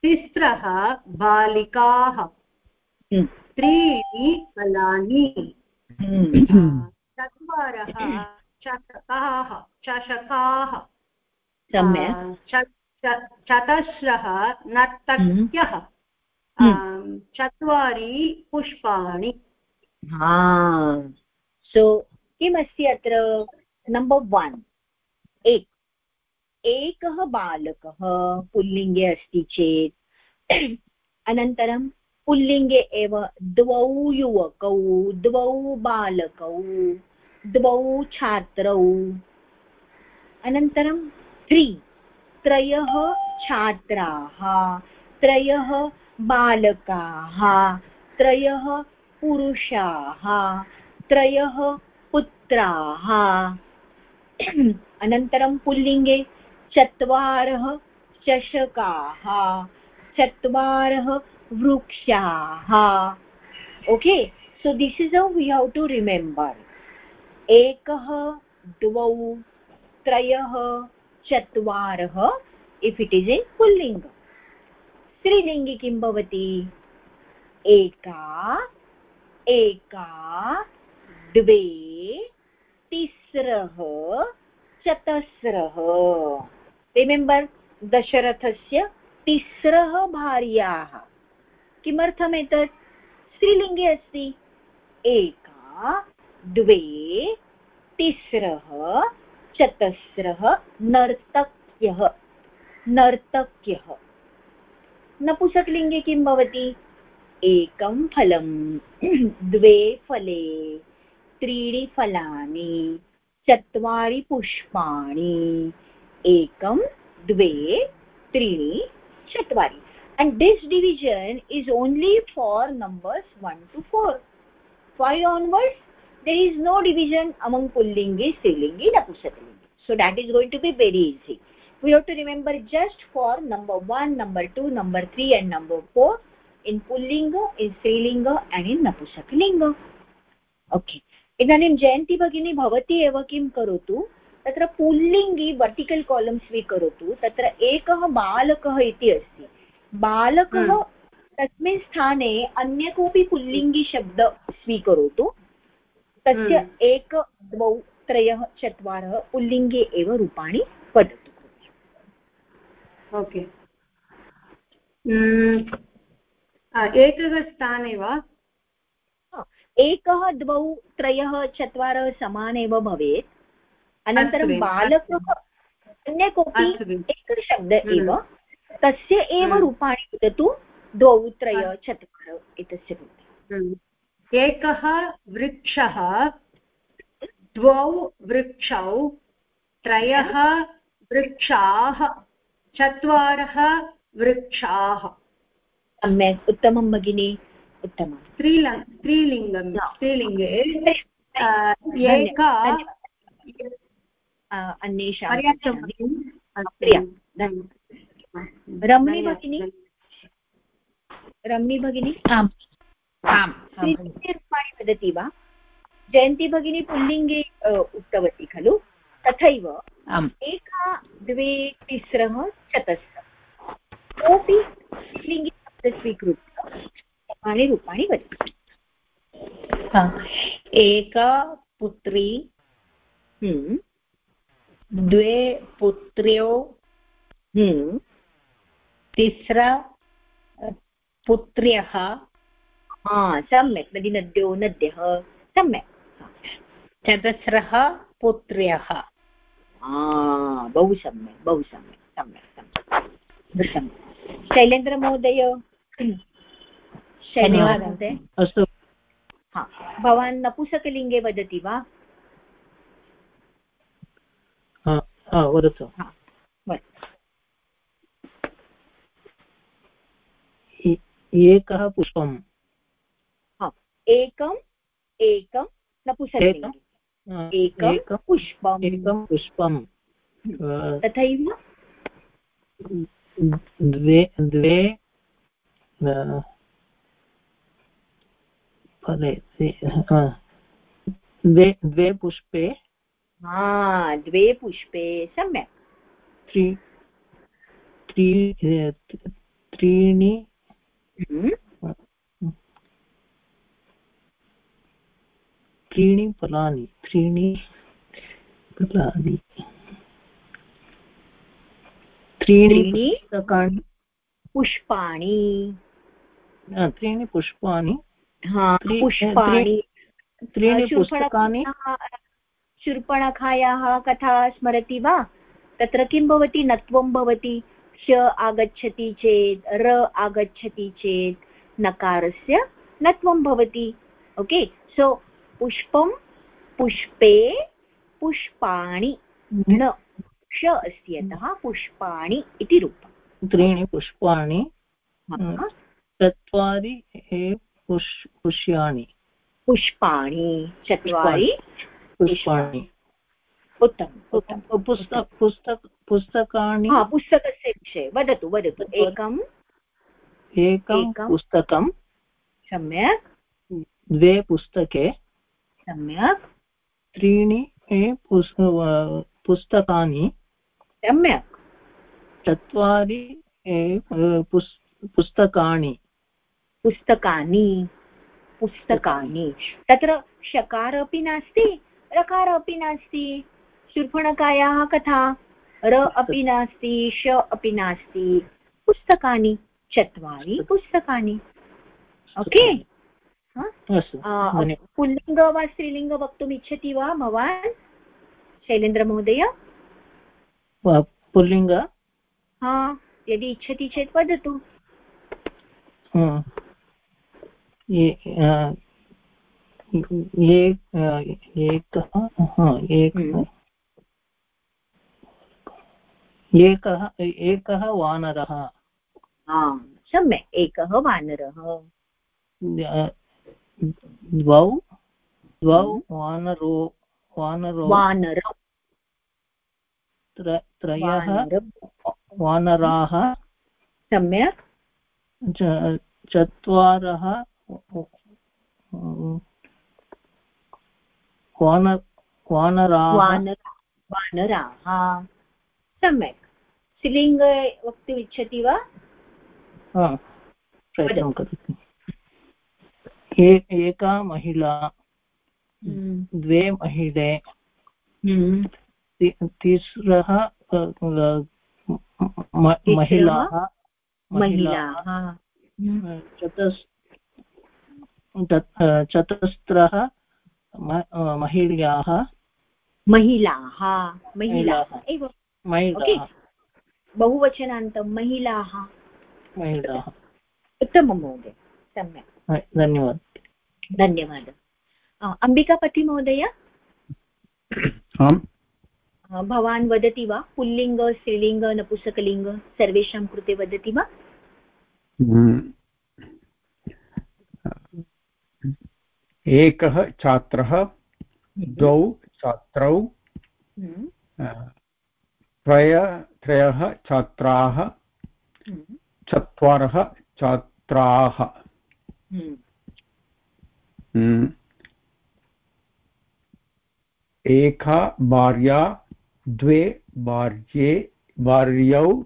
तिस्रः बालिकाः। त्रीणि फलानि चत्वारः चषकाः चषकाः। चतस्रः नर्तक्यः। चत्वारि पुष्पाणि। सो किमस्ति अत्र नम्बर् वन् एक। एकः बालकः पुल्लिङ्गे अस्ति चेत्। अनन्तरं पुल्लिङ्गे एव द्वौ युवकौ द्वौ बालकौ द्वौ छात्रौ अनन्तरं त्रि त्रयः छात्राः त्रयः बालकाः त्रयः पुरुषाः त्रयः पुत्राः अनन्तरं पुल्लिङ्गे चत्वारः चषकाः चत्वारः वृक्षाः। Okay so this is or we have to remember एकः, द्वौ, त्रयः, चत्वारः इफ् इट् इस् इन् पुल्लिङ्ग। स्त्रीलिङ्गि किं भवति? एका एका, द्वे, तिस्रः, चतस्रः। रिमेम्बर् दशरथस्य तिस्रः भार्याः। किमर्थम् एतत् स्त्रीलिङ्गे अस्ति। एका, द्वे, तिस्रः, चतस्रः, नर्तक्यः। नर्तक्यः। नपुसकलिङ्गे किं भवति? एकं फलं, द्वे फले, त्रीणि फलानि, चत्वारि पुष्पाणि, एकं, द्वे, त्रीणि, चत्वारि and this division is only for numbers 1 to 4 5 onwards there is no division among pullingi strilingi napusakalingi so that is going to be very easy we have to remember just for number 1 number 2 number 3 and number 4 in pullinga in strilinga and in napusakalinga okay इदानीं जयन्ती भगिनी भवती एव किं करोतु तत्र पुल्लिङ्गि vertical कालम् स्वीकरोतु तत्र एकः बालकः इति अस्ति बालकः हम्म। तस्मिन् स्थाने अन्य कोऽपि पुल्लिङ्गिशब्द स्वीकरोतु तस्य हम्म। एक द्वौ त्रयः चत्वारः पुल्लिङ्गे एव रूपाणि वदतु ओके हम्म। एकः स्थाने वा एकः द्वौ त्रयः चत्वारः समानेव भवेत् अनन्तरं बालकः अन्य कोऽपि एकः शब्द। एव तस्य एव हम्म। रूपाणि वदतु द्वौ त्रय चत्वारः एतस्य कृते हम्म। एकः वृक्षः द्वौ वृक्षौ त्रयः वृक्षाः चत्वारः वृक्षाः। सम्यक्। उत्तमं भगिनी। उत्तमं स्त्रीलिङ्ग स्त्रीलिङ्गं स्त्रीलिङ्गे एका अन्येषां रमणी भगिनी? रमणी भगिनी? आम् आम् रूपाणि वदति वा? जयन्ती भगिनी पुल्लिङ्गे उक्तवती खलु? तथैव एका द्वे तिस्रः चतस्रः। कोऽपि लिङ्गे स्वीकृत्य रूपाणि रूपाणि वदति। एका पुत्री हम्म। द्वे पुत्र्यो हम्म। तिस्र पुत्र्यः। सम्यक् नदी नद्यो नद्यः सम्यक् चतस्रः पुत्र्यः। बहु सम्यक् बहु सम्यक् सम्यक् सम्यक्। शैलेन्द्रमहोदय। धन्यवादः अस्तु। हा भवान् नपुसकलिङ्गे वदति वा? वदतु। एकः पुष्पम्। एकम् एकं नपुसकलिङ्गे एकं पुष्पम्। एकं पुष्पं तथैव? द्वे द्वे फले द्वे द्वे पुष्पे। हा द्वे पुष्पे सम्यक्। त्रि त्रि त्रीणि हम्म, त्रीणि फलानि त्रीणि फलानि। त्रीणि पुस्तकानि। पुष्पाणि। त्रीणि पुष्पाणि। पुष्पाणि। त्रीणि पुस्तकानि। शूर्पणखायाः कथा स्मरति वा? तत्र किं भवति? नत्वं भवति। श आगच्छति चेत् र आगच्छति चेत् नकारस्य नत्वं भवति। ओके? सो पुष्पं पुष्पे पुष्पाणि न श अस्ति अतः पुष्पाणि इति रूपम्। त्रीणि पुष्पाणि चत्वारि पुष् पुष्याणि। पुष्पाणि चत्वारि पुष्पाणि। उत्तमम् उत्तमम् पुस्तक पुस्तक पुस्तकानि हा पुस्तकस्य विषये वदतु वदतु। एकम्। एकं। पुस्तकं सम्यक्। द्वे पुस्तके। सम्यक्। त्रीणि पुस्तकानि। सम्यक्। चत्वारि पुस्तकानि। पुस्तकानि। पुस्तकानि। तत्र शकार अपि नास्ति रकार अपि नास्ति। शूर्पणखायाः कथा र अपि नास्ति श अपि नास्ति पुस्तकानि चत्वारि पुस्तकानि। ओके? पुल्लिङ्ग वा स्त्रीलिङ्ग वक्तुम् इच्छति वा भवान्? शैलेन्द्रमहोदय? पुल्लिङ्ग? हा यदि इच्छति चेत् वदतु। ये- ये- एकः हा, एक। एकः वानरः। सम्यक् एकः वानरः। द्वौ द्वौ वानरो वानरो। वानरौ। त्रयः वानराः। सम्यक्। चत्वारः वान वानराः वानराः। सम्यक्। स्त्रीलिङ्ग वक्तुम् इच्छति वा? हा, प्रयत्नं करोतु एका महिला द्वे महिले हम्म, तिस्रः महिलाः महिलाः चतस्रः म- अ, महिलाः महिलाः। एव. महिलाः बहुवचनान्तं महिलाः। महिलाः। उत्तमं महोदय सम्यक् धन्यवादः। धन्यवादः। अम्बिकापतिमहोदय? आम्। भवान् वदति वा? पुल्लिङ्ग स्त्रीलिङ्ग नपुंसकलिङ्ग सर्वेषां कृते वदति वा? हम्म। एकः छात्रः द्वौ छात्रौ हम्म, त्रय त्रयः छात्राः चत्वारः छात्राः। हम्म। एका भार्या द्वे भार्ये भार्यौ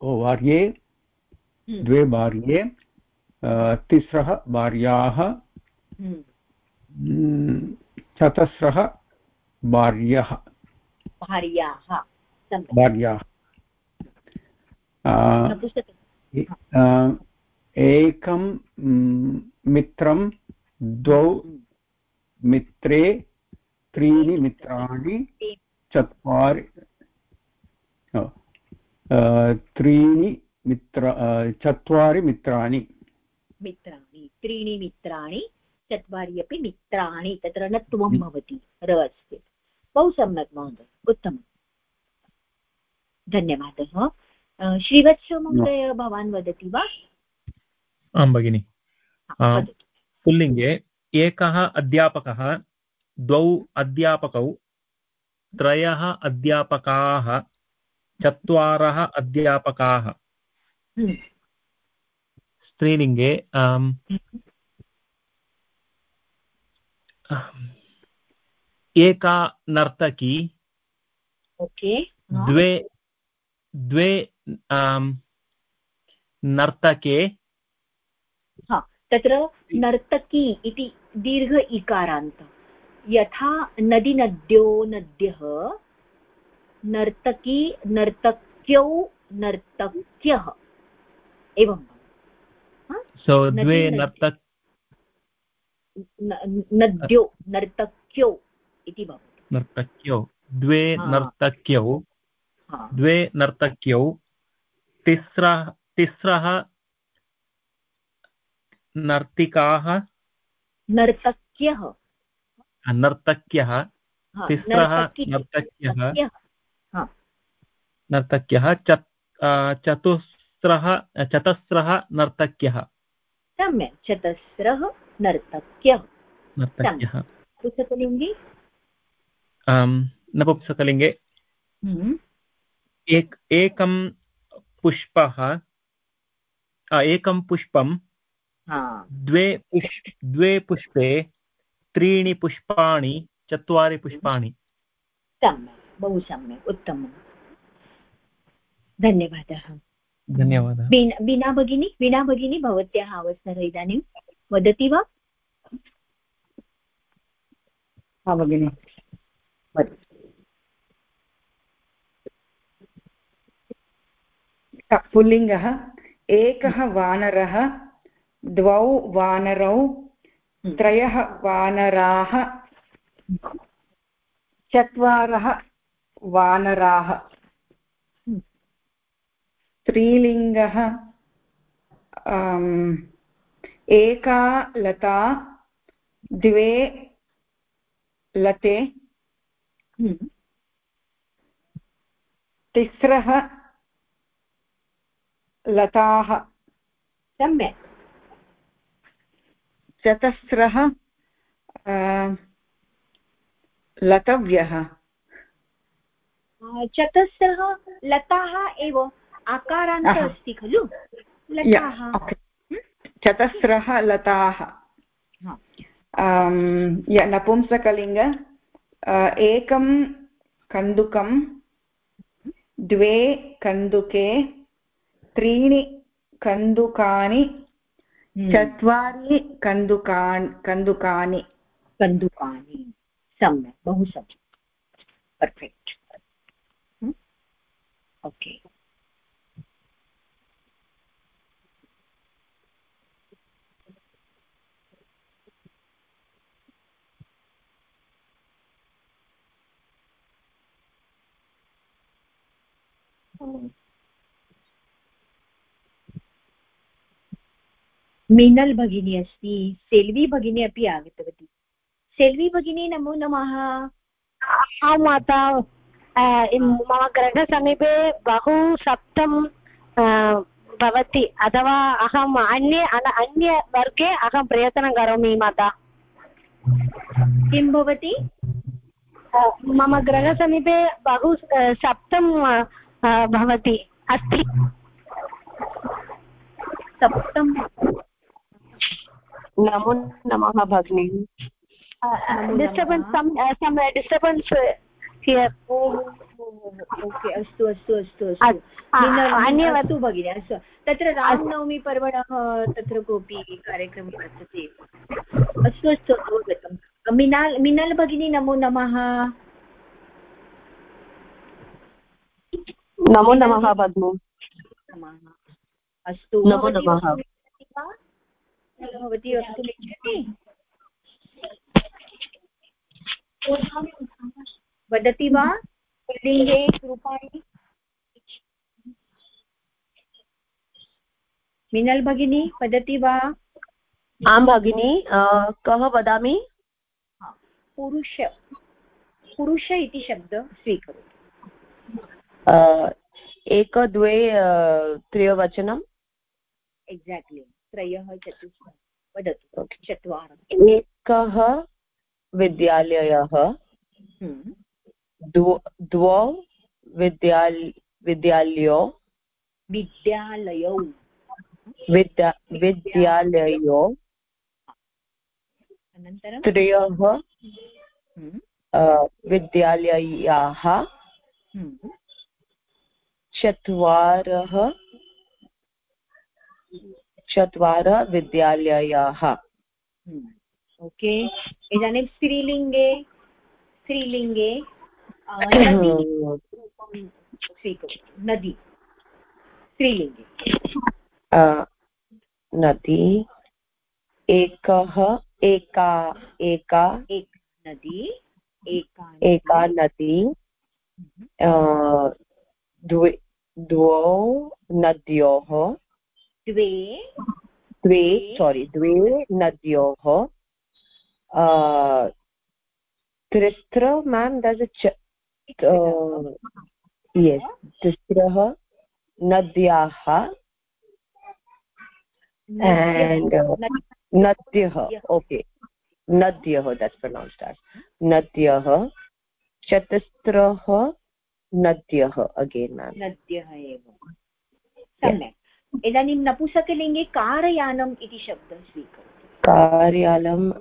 ओ, भार्ये द्वे भार्ये तिस्रः भार्याः। हम्म। चतस्रः भार्यः। भार्याः। भार्याः। एकं मित्रं द्वौ मित्रे त्रीणि मित्राणि चत्वारि त्रीणि मित्र चत्वारि मित्राणि। मित्राणि त्रीणि मित्राणि चत्वारि अपि मित्राणि तत्र न त्वं भवति र अस्ति बहु सम्यक् महोदय उत्तमम्। धन्यवादः। श्रीवत्स महोदय भवान् वदति वा? आं भगिनि। पुल्लिङ्गे एकः अध्यापकः द्वौ अध्यापकौ त्रयः अध्यापकाः चत्वारः अध्यापकाः। हम्म, स्त्रीलिङ्गे एका नर्तकी द्वे द्वे नर्तके। तत्र नर्तकी इति दीर्घ इकारान्त। यथा नदीनद्यो नद्यः नर्तकी नर्तक्यौ नर्तक्यः। एवं सो द्वे नर्तक नद्यो नर्तक्यौ इति भवति। नर्तक्यौ। द्वे नर्तक्यौ। द्वे नर्तक्यौ। तिस्रः तिस्रः नर्तिकाः। नर्तक्यः। नर्तक्यः। तिस्रः नर्तक्यः। नर्तक्यः। चतुस्रः चतस्रः नर्तक्यः। सम्यक्। चतस्रः नर्तक्यः। नर्तक्यः। पुस्तकलिङ्गे? नपुंसकलिङ्गे हम्म। एक एकं पुष्पः एकं पुष्पं द्वे पुष् द्वे पुष्पे त्रीणि पुष्पाणि चत्वारि पुष्पाणि। सम्यक् बहु सम्यक् उत्तमम्। धन्यवादः। धन्यवादः। वीणा भगिनी वीणा भगिनी भवत्याः अवसरः इदानीं वदति वा? हा भगिनि। पुल्लिङ्गः एकः वानरः द्वौ वानरौ त्रयः वानराः चत्वारः वानराः स्त्रीलिङ्गः एका लता द्वे लते हम्म। तिस्रः लताः। सम्यक्। चतस्रः लतव्यः। चतस्रः लताः एव। आकारान्त अस्ति खलु? लताः। चतस्रः लताः। नपुंसकलिङ्ग एकं कन्दुकं द्वे कन्दुके त्रीणि कन्दुकानि हम्म। चत्वारि कन्दुकान् कन्दुकानि। कन्दुकानि। सम्यक् बहु सम्यक्। पर्फेक्ट् ओके मीनल् भगिनी अस्ति सेल्वी भगिनी अपि आगतवती सेल्वी भगिनी नमो नमः आं माता मम गृहसमीपे बहु शब्दं भवति अथवा अहम् अन्ये अन्यवर्गे अहं प्रयत्नं करोमि माता किं भवति मम गृहसमीपे बहु शब्दं भवति अस्ति सप्तं नमो नमः भगिनि। डिस्टर्बेन्स् सम् डिस्टर्बेन्स् ओके अस्तु अस्तु अस्तु अस्तु। अस्तु भगिनि अस्तु। तत्र रामनवमी पर्वणः तत्र कोऽपि कार्यक्रमः वर्तते। अस्तु अस्तु अवगतं मिनाल् मिनल् भगिनी नमो नमः। नमो नमः भगिनि अस्तु नमो नमः। भवती वक्तुम् इच्छति वदति वा पुल्लिङ्गे रूपाणि मिनल् भगिनी वदति वा आं भगिनि कः वदामि। पुरुष पुरुष इति शब्द स्वीकरोतु। एक द्वे त्रयवचनम्। एक्साक्ट्लि त्रयः चतुष् वदतु। चत्वारः। एकः विद्यालयः। हम्म। द्वौ विद्याल् विद्यालयो। विद्यालयौ। विद्या विद्यालयो। अनन्तरं? त्रयः हम्म, विद्यालयाः। हम्म, चत्वारः चत्वारः विद्यालयाः। ओके इदानीं स्त्रीलिङ्गे स्त्रीलिङ्गे नदी स्त्रीलिङ्गे नदी एकः एका एका एक नदी एका एका नदी द्वे द्वौ नद्योः। द्वे द्वे सोरि द्वे नद्योः त्रिस्र मेम् दस् यस् तिस्रः नद्याः and uh, नद्यः ओके नद्यः दट्स् प्रनौन्स्ड् एस् नद्यः चतस्रः नद्यः अगेन् मेम् नद्यः एव। सम्यक्। इदानीं नपुसकलिङ्गे कारयानम् इति शब्दं स्वीकरोतु। कार्यालम्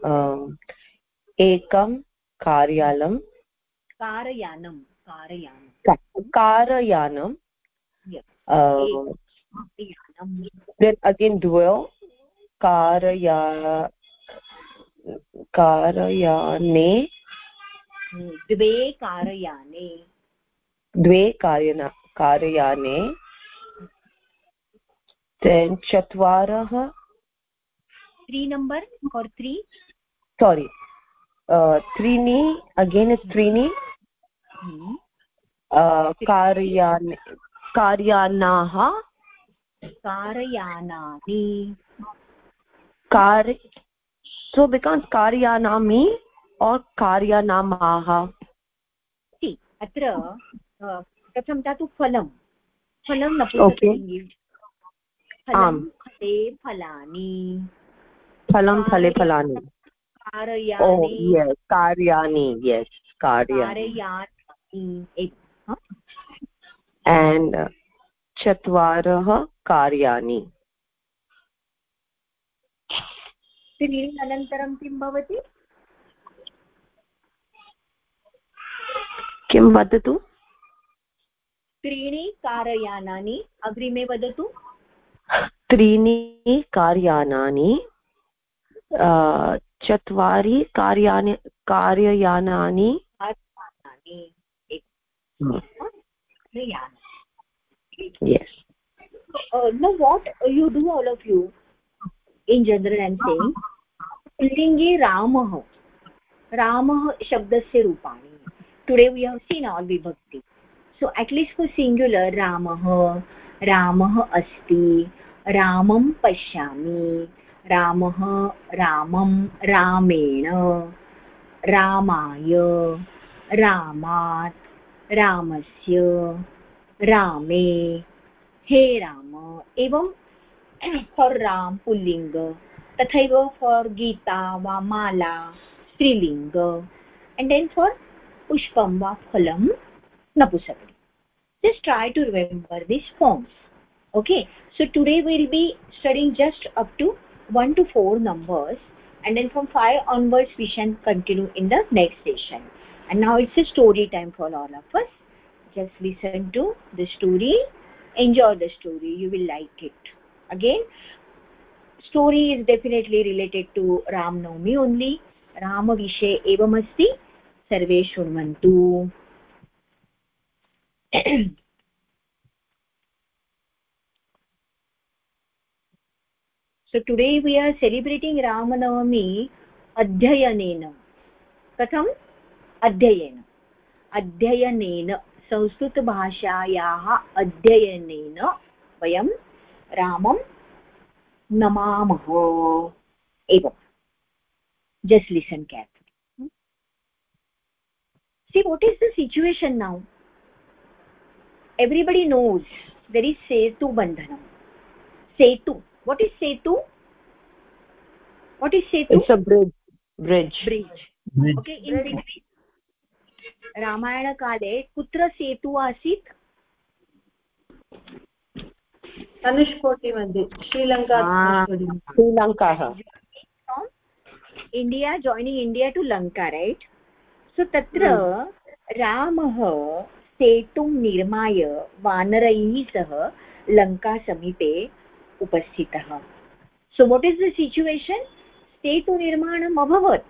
एकं कार्यालं कारयानं कारयानं का- कारयानं Yes. uh, then again द्वौ। कारया कारयाने। द्वे कारयाने। द्वे कार्यना कारयाने। Then चत्वारः three number for three sorry. Uh, त्रीणि again is त्रीणि uh, कार्याने कार्यानाः। कारयानानि। कार् so becomes कार्यानामि or कार्यानामाः। इति अत्र प्रथमतः तु फलं फलं नपुंसकलिङ्गे फलं फले फलानि। फलं फले फलानि। कार्याणि। यस् कार्याणि uh, चत्वारः कार्याणि। त्रीणि अनन्तरं किं भवति? किं वदतु? त्रीणि कारयानानि। अग्रिमे वदतु। त्रीणि कार्यानानि चत्वारि कार्यानि कार्ययानानि यानं yes uh, no what you do all of you in general i'm saying पुल्लिङ्गे रामः रामः शब्दस्य रूपाणि today we have seen all विभक्ति सो एट्लीस्ट् फोर् सिङ्ग्युलर् रामः रामः अस्ति रामं पश्यामि। रामः रामं रामेण। रामाय, रामात्, रामस्य, रामे। हे राम, एवं फार् राम पुल्लिङ्ग, तथैव फार् गीता वा माला, स्त्रीलिङ्ग एण्ड् देन् फार् पुष्पं वा फलं नपुसकलिङ्ग। Just try to remember these forms. okay so today we'll be studying just up to 1 to 4 numbers and then from 5 onwards we shall continue in the next session. And now it's a story time for all of us. Just listen to the story. Enjoy the story. You will like it. Again story is definitely related to ram navami only. Ram vishe evam asti sarve shrunvantu so today we are celebrating Ramnavami अध्ययनेन कथम् अध्ययेन अध्ययनेन संस्कृतभाषायाः अध्ययनेन वयं रामं नमामः एवं just listen keep see, what is the situation now? Everybody knows. There is setu bandhanam. Setu. What is setu what is setu it's a bridge bridge bridge okay in between रामायणकाले कुत्र सेतु आसीत् धनुष्कोटि मध्ये Sri Lanka Ah. श्रीलङ्काः india joining india to lanka right so tatra रामः सेतुं निर्माय वानरैः सह लङ्कासमीपे उपस्थितः। So what is the situation सेतुनिर्माणम् अभवत्।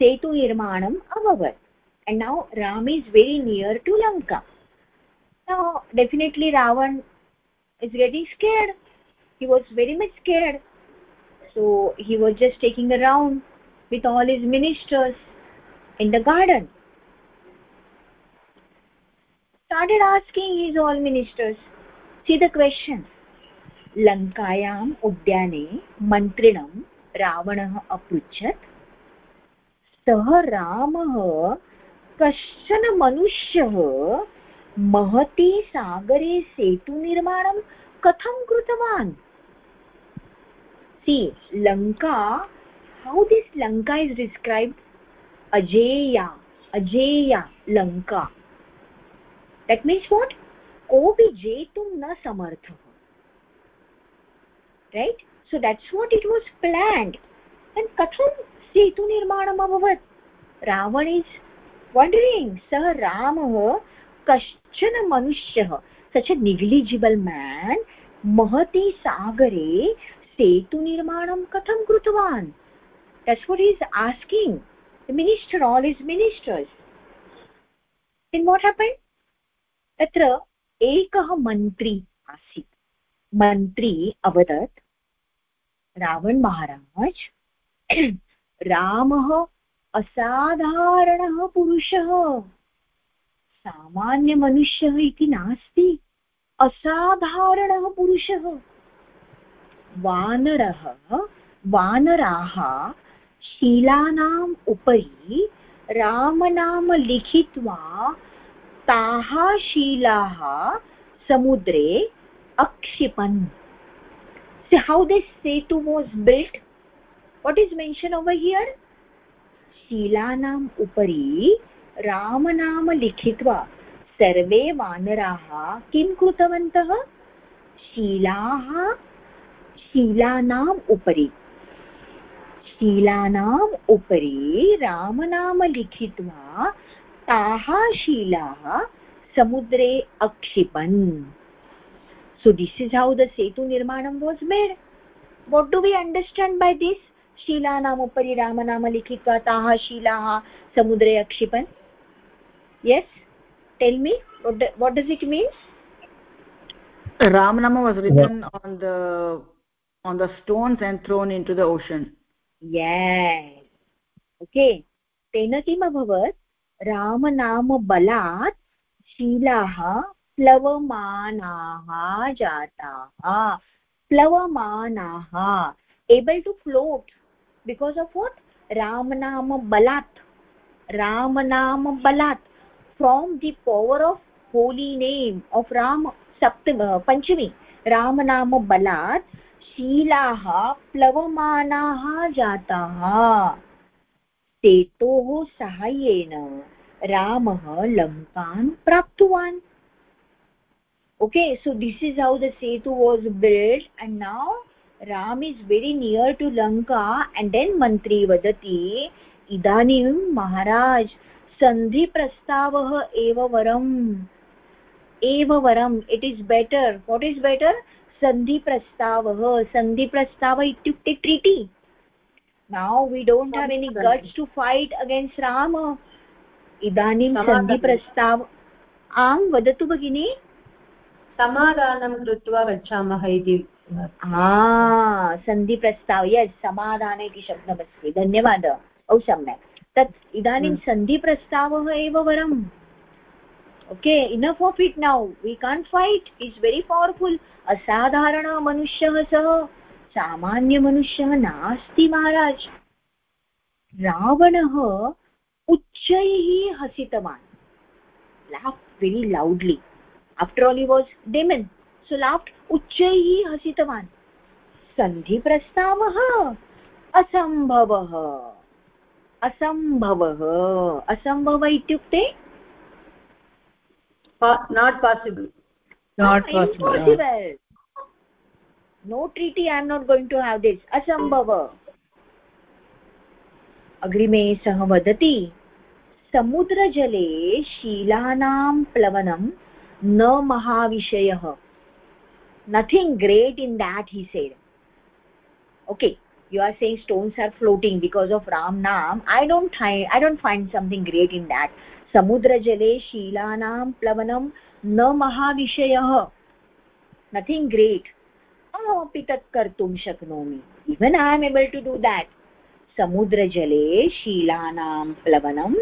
सेतुनिर्माणम् अभवत्। And now Ram is very near to Lanka now definitely Ravan is getting scared he was very much scared so he was just taking a round with all his ministers in the garden started asking his all ministers, see the questions लङ्कायाम् उद्याने मन्त्रिणं रावणः अपृच्छत्। सः रामः कश्चन मनुष्यः महति सागरे सेतुनिर्माणं कथं कृतवान्? सि Lanka how this Lanka is described अजेया अजेया लङ्का। देट् मीन्स् वाट् कोऽपि जेतुं न समर्थः right so that's what it was planned and katham setu nirmanam abhavat ravan is wondering sah ramah कश्चन मनुष्यः such a negligible man महति सागरे सेतुनिर्माणं कथं कृतवान् that's what he is asking the minister all his ministers then what happened तत्र एकः मन्त्री आसीत् मन्त्री अवदत् रावण महाराज, रामः असाधारणः पुरुषः। सामान्यमनुष्यः इति नास्ति, असाधारणः पुरुषः। वानरः, वानराः शीलानाम् उपरि रामनाम लिखित्वा ताः शीलाः समुद्रे अक्षिपन् see how this setu was built? What is mentioned over here? शीलानाम् उपरि रामनाम लिखित्वा सर्वे वानराः किं कृतवन्तः शीलाः शीलानाम् उपरि शीलानाम् उपरि रामनाम लिखित्वा ताः शीलाः समुद्रे अक्षिपन् so this is how the setu nirmanam was made what do we understand by this Sheila नाम उपरि रामनाम लिखित्वा ताः शीलाः समुद्रे अक्षिपन् yes tell me what, do, what does it mean ramanama was written on the on the stones and thrown into the ocean yes okay तेन किम् अभवत् रामनाम बलात् शीलाः प्लवमानाः जाताः। प्लवमानाः। Able to float because of what रामनाम बलात्। रामनाम बलात्। From the power of holy name of Ram सप्त पञ्चमी रामनाम बलात्। शीलाः प्लवमानाः जाताः। सेतोः साहाय्येन रामः लङ्कान् प्राप्तवान्। okay so this is how the setu was built and now ram is very near to lanka and then mantri vadati idanim maharaj sandhi prastavah eva varam eva varam it is better what is better sandhi prastavah sandhi prastava ityukte treaty now we don't have any guts to fight against rama idanim sandhi prastav आं वदतु भगिनी समाधानं कृत्वा गच्छामः इति सन्धिप्रस्ताव. Yes समाधान इति शब्दमस्ति. धन्यवादः. बहु सम्यक्. तत् इदानीं हम्म। सन्धिप्रस्तावः एव वरम्. Okay enough of it now we can fight is very powerful असाधारणमनुष्यः सः सामान्यमनुष्यः नास्ति महाराज. रावणः उच्चैः हसितवान्. Laugh very loudly after all he was demon so laughed उच्चैः हसितवान् सन्धिप्रस्तावः असम्भवः असम्भवः असम्भव इत्युक्ते not possible not possible. No treaty i am not going to have this. Asambhava. अग्रिमे सः वदति समुद्रजले शीलानां प्लवनं न महाविषयः nothing great in that he said okay you are saying stones are floating because of Ram नाम् I don't I don't find something great in that समुद्रजले शीलानां प्लवनं न महाविषयः नथिङ्ग् ग्रेट् अहमपि तत् कर्तुं शक्नोमि even I am able to do that समुद्रजले शीलानां प्लवनं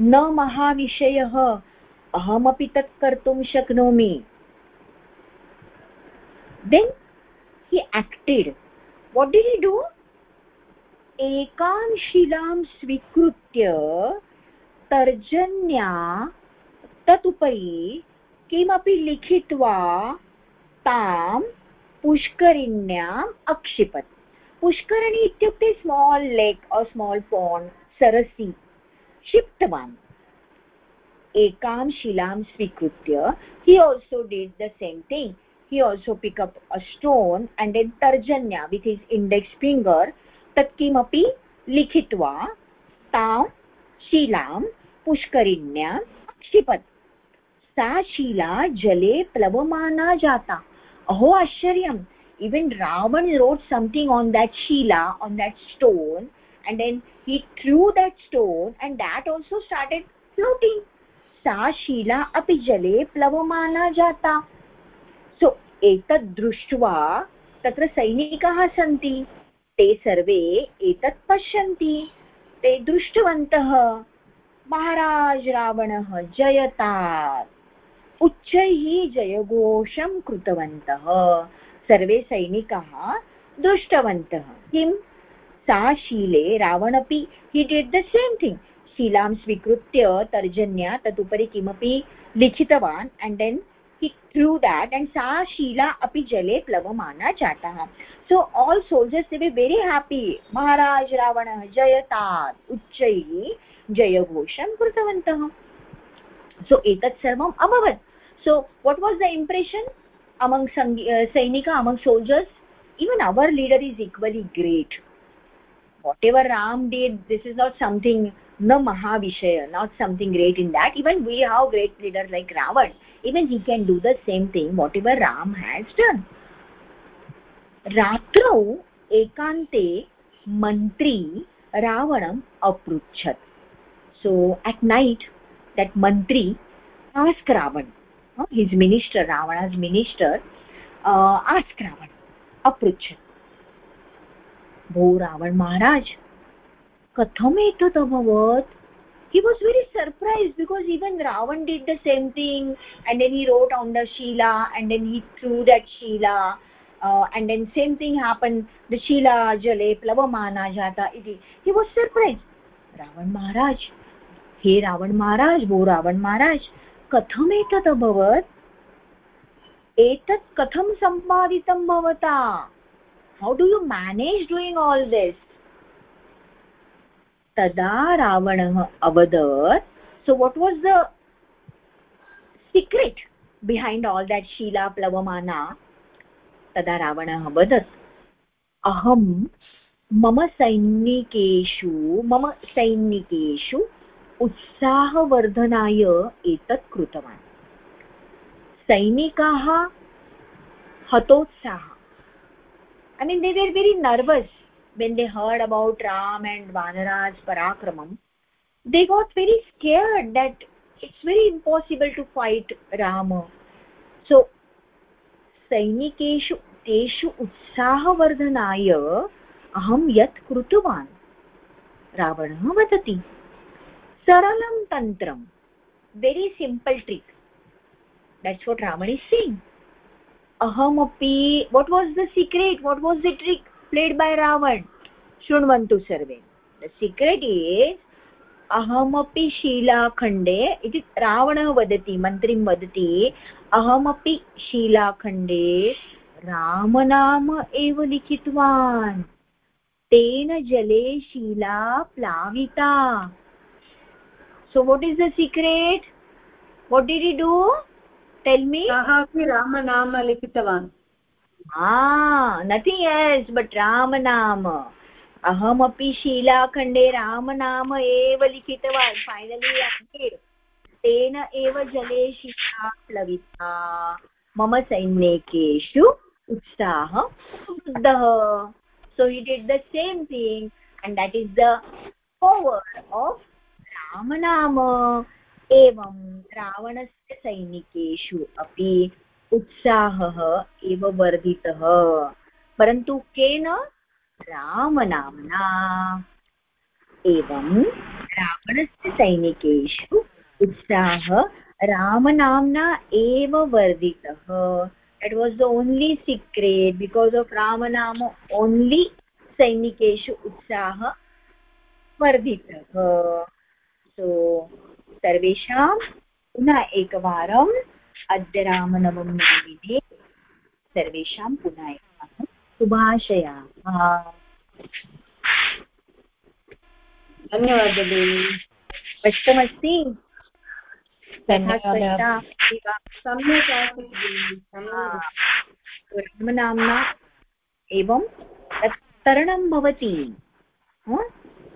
न महाविषयः अहमपि तत् कर्तुं शक्नोमि। Then, he acted. What did he do? एकां शिलां स्वीकृत्य तर्जन्या तदुपरि किमपि लिखित्वा तां पुष्करिण्याम् अक्षिपत् पुष्करिणी इत्युक्ते small lake or small pond सरसि क्षिप्तवान्। एकां शिलां स्वीकृत्य he also did the same thing he also pick up a stone and then tarjanya with his index finger tat kimapi likhitva तां शीलां पुष्करिण्यां क्षिपत् सा शीला जले प्लवमाना जाता अहो आश्चर्यम् even ravan wrote something on that shila on that stone and then he threw that stone and that also started floating sa shila api jale plavamana jata एतत् दृष्ट्वा तत्र सैनिकाः सन्ति। ते सर्वे एतत् पश्यन्ति। ते दृष्टवन्तः। महाराज रावणः जयतात्। उच्चैः जयघोषं कृतवन्तः। सर्वे सैनिकाः दृष्टवन्तः। किं? सा शीले रावणपि he did the same thing शिलां स्वीकृत्य तर्जन्या, तदुपरि किमपि लिखितवान्। And then he threw that and सा शीला अपि जले प्लवमाना जाता। So all soldiers they were very happy महाराज रावणः जयता उच्चैः जयघोषं कृतवन्तः। सो एतत् सर्वम् अभवत्। So what was the impression among सङ्गी सैनिका among soldiers even our leader is equally great what ever Ram that this is not something no mahavishaya not something great in that even we have great leaders like ravan even he can do the same thing whatever ram has done रात्रौ एकान्ते मन्त्री रावणम् अपृच्छत् so at night that mantri asked ravan uh, his minister ravana's minister uh, asked ravan अपृच्छत् भो रावण महाराज कथम् एतत् अभवत् he was very surprise because even Ravan did the same thing and then he wrote on the shila and then he threw that shila and then same thing happen the Sheila जले प्लवमाना जाता इति he was surprise Ravan Maharaj हे रावण महाराज भो रावण महाराज कथम् एतत् अभवत् एतत् कथं सम्पादितं भवता how do you manage doing all this तदा रावणः अवदत्. So what was the secret behind all that Sheila प्लवमाना तदा रावणः वदत् अहं मम सैनिकेषु मम सैनिकेषु उत्साहवर्धनाय एतत् कृतवान्। सैनिकाः हतोत्साह I mean they were very nervous when they heard about ram and vanaraj parakramam they got very scared that it's very impossible to fight rama so सैनिकेषु तेषु उत्साहवर्धनाय अहं यत् कृतवान् रावणः वदति सरलं तन्त्रं very simple trick that's what Ravana is saying अहमपि what was the secret what was the trick Played by ravan शृण्वन्तु सर्वे द सीक्रेट् इस् अहमपि शीलाखण्डे इति रावणः वदति मन्त्रीं वदति अहमपि शीलाखण्डे रामनाम एव लिखितवान् तेन जले शीला प्लाविता so, what is the secret? What did he do? Tell me. सः अपि रामनाम लिखितवान् ah else but ram naam अहमपि शीलाखण्डे रामनाम एव लिखितवान्. फैनलि तेन एव जले शिला प्लविता. मम सैनिकेषु उत्साह so, he did the same thing, and that is the forward of रामनाम. एवं रावणस्य सैनिकेषु अपि उत्साहः एव वर्धितः। परन्तु केन? रामनाम्ना। एवं रावणस्य सैनिकेषु उत्साह रामनाम्ना एव वर्धितः। It was the only secret because of ramanam only सैनिकेषु उत्साह वर्धितः। सो सर्वेषां पुनः अद्य रामनवमी दिने सर्वेषां पुनः एकवारं शुभाशयाः। धन्यवादः भगिनि स्पष्टमस्ति सम्यक् आसीत् एवं तत् तरणं भवति।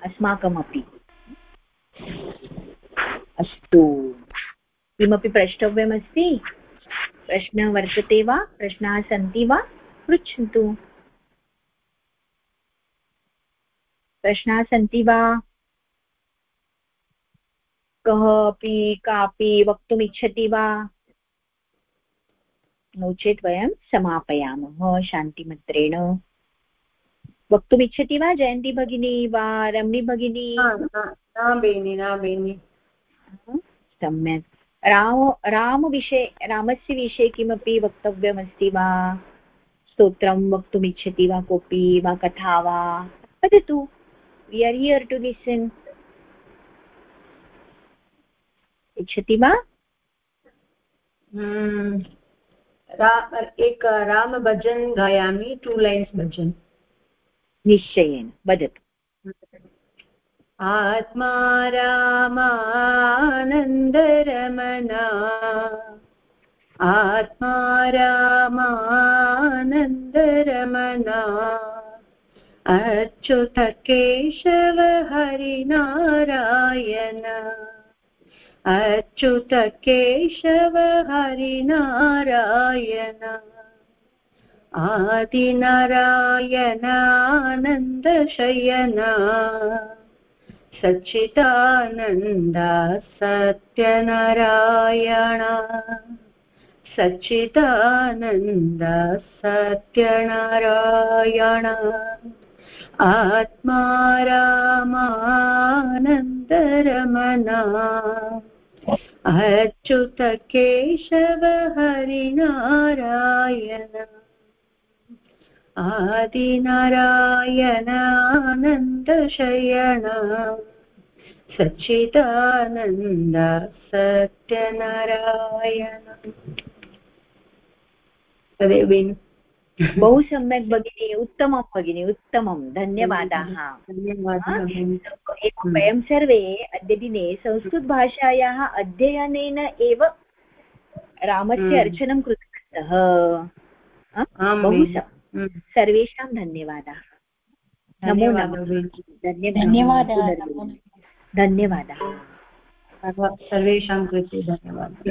अस्माकमपि। अस्तु। किमपि प्रष्टव्यमस्ति? प्रश्नः वर्तते वा? प्रश्नाः सन्ति वा? पृच्छन्तु। प्रश्नाः सन्ति वा? कः अपि कापि वक्तुमिच्छति वा? नो चेत् वयं समापयामः शान्तिमन्त्रेण वक्तुमिच्छति वा? जयन्ती भगिनी वा? रमणी भगिनी? न बेनि न बेनि। सम्यक्। राम रामविषये रामस्य विषये किमपि वक्तव्यमस्ति वा? स्तोत्रं वक्तुमिच्छति वा कोऽपि वा कथा वा? वदतु we are here to listen इच्छति वा? हम्म, एक रामभजन् गायामि टु लैन्स् भजन्। निश्चयेन वदतु। आत्मा रामानन्दरमणा आत्मा रामानन्दरमणा अच्युत केशव हरिनारायण अच्युत केशव हरिनारायण आदिनारायणानन्दशयना। सच्चिदानन्दा सत्यनारायण सच्चिदानन्द सत्यनारायण आत्मा रामानन्दरमणा। अच्युत केशव हरिनारायण आदिनारायणानन्दशयन सच्चिदानन्द सत्यनारायण। तदेव बहु सम्यक् भगिनि उत्तमं भगिनि उत्तमं धन्यवादाः। एवं वयं सर्वे अद्यदिने संस्कृतभाषायाः अध्ययनेन एव रामस्य हम्म। अर्चनं कृतवन्तः। बहु सर्वेषां धन्यवादाः नमो नमः धन्यवादः धन्यवादः सर्वेषां कृते धन्यवादः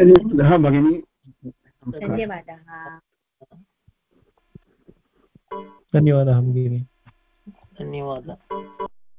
धन्यवादः धन्यवादः भगिनि धन्यवादः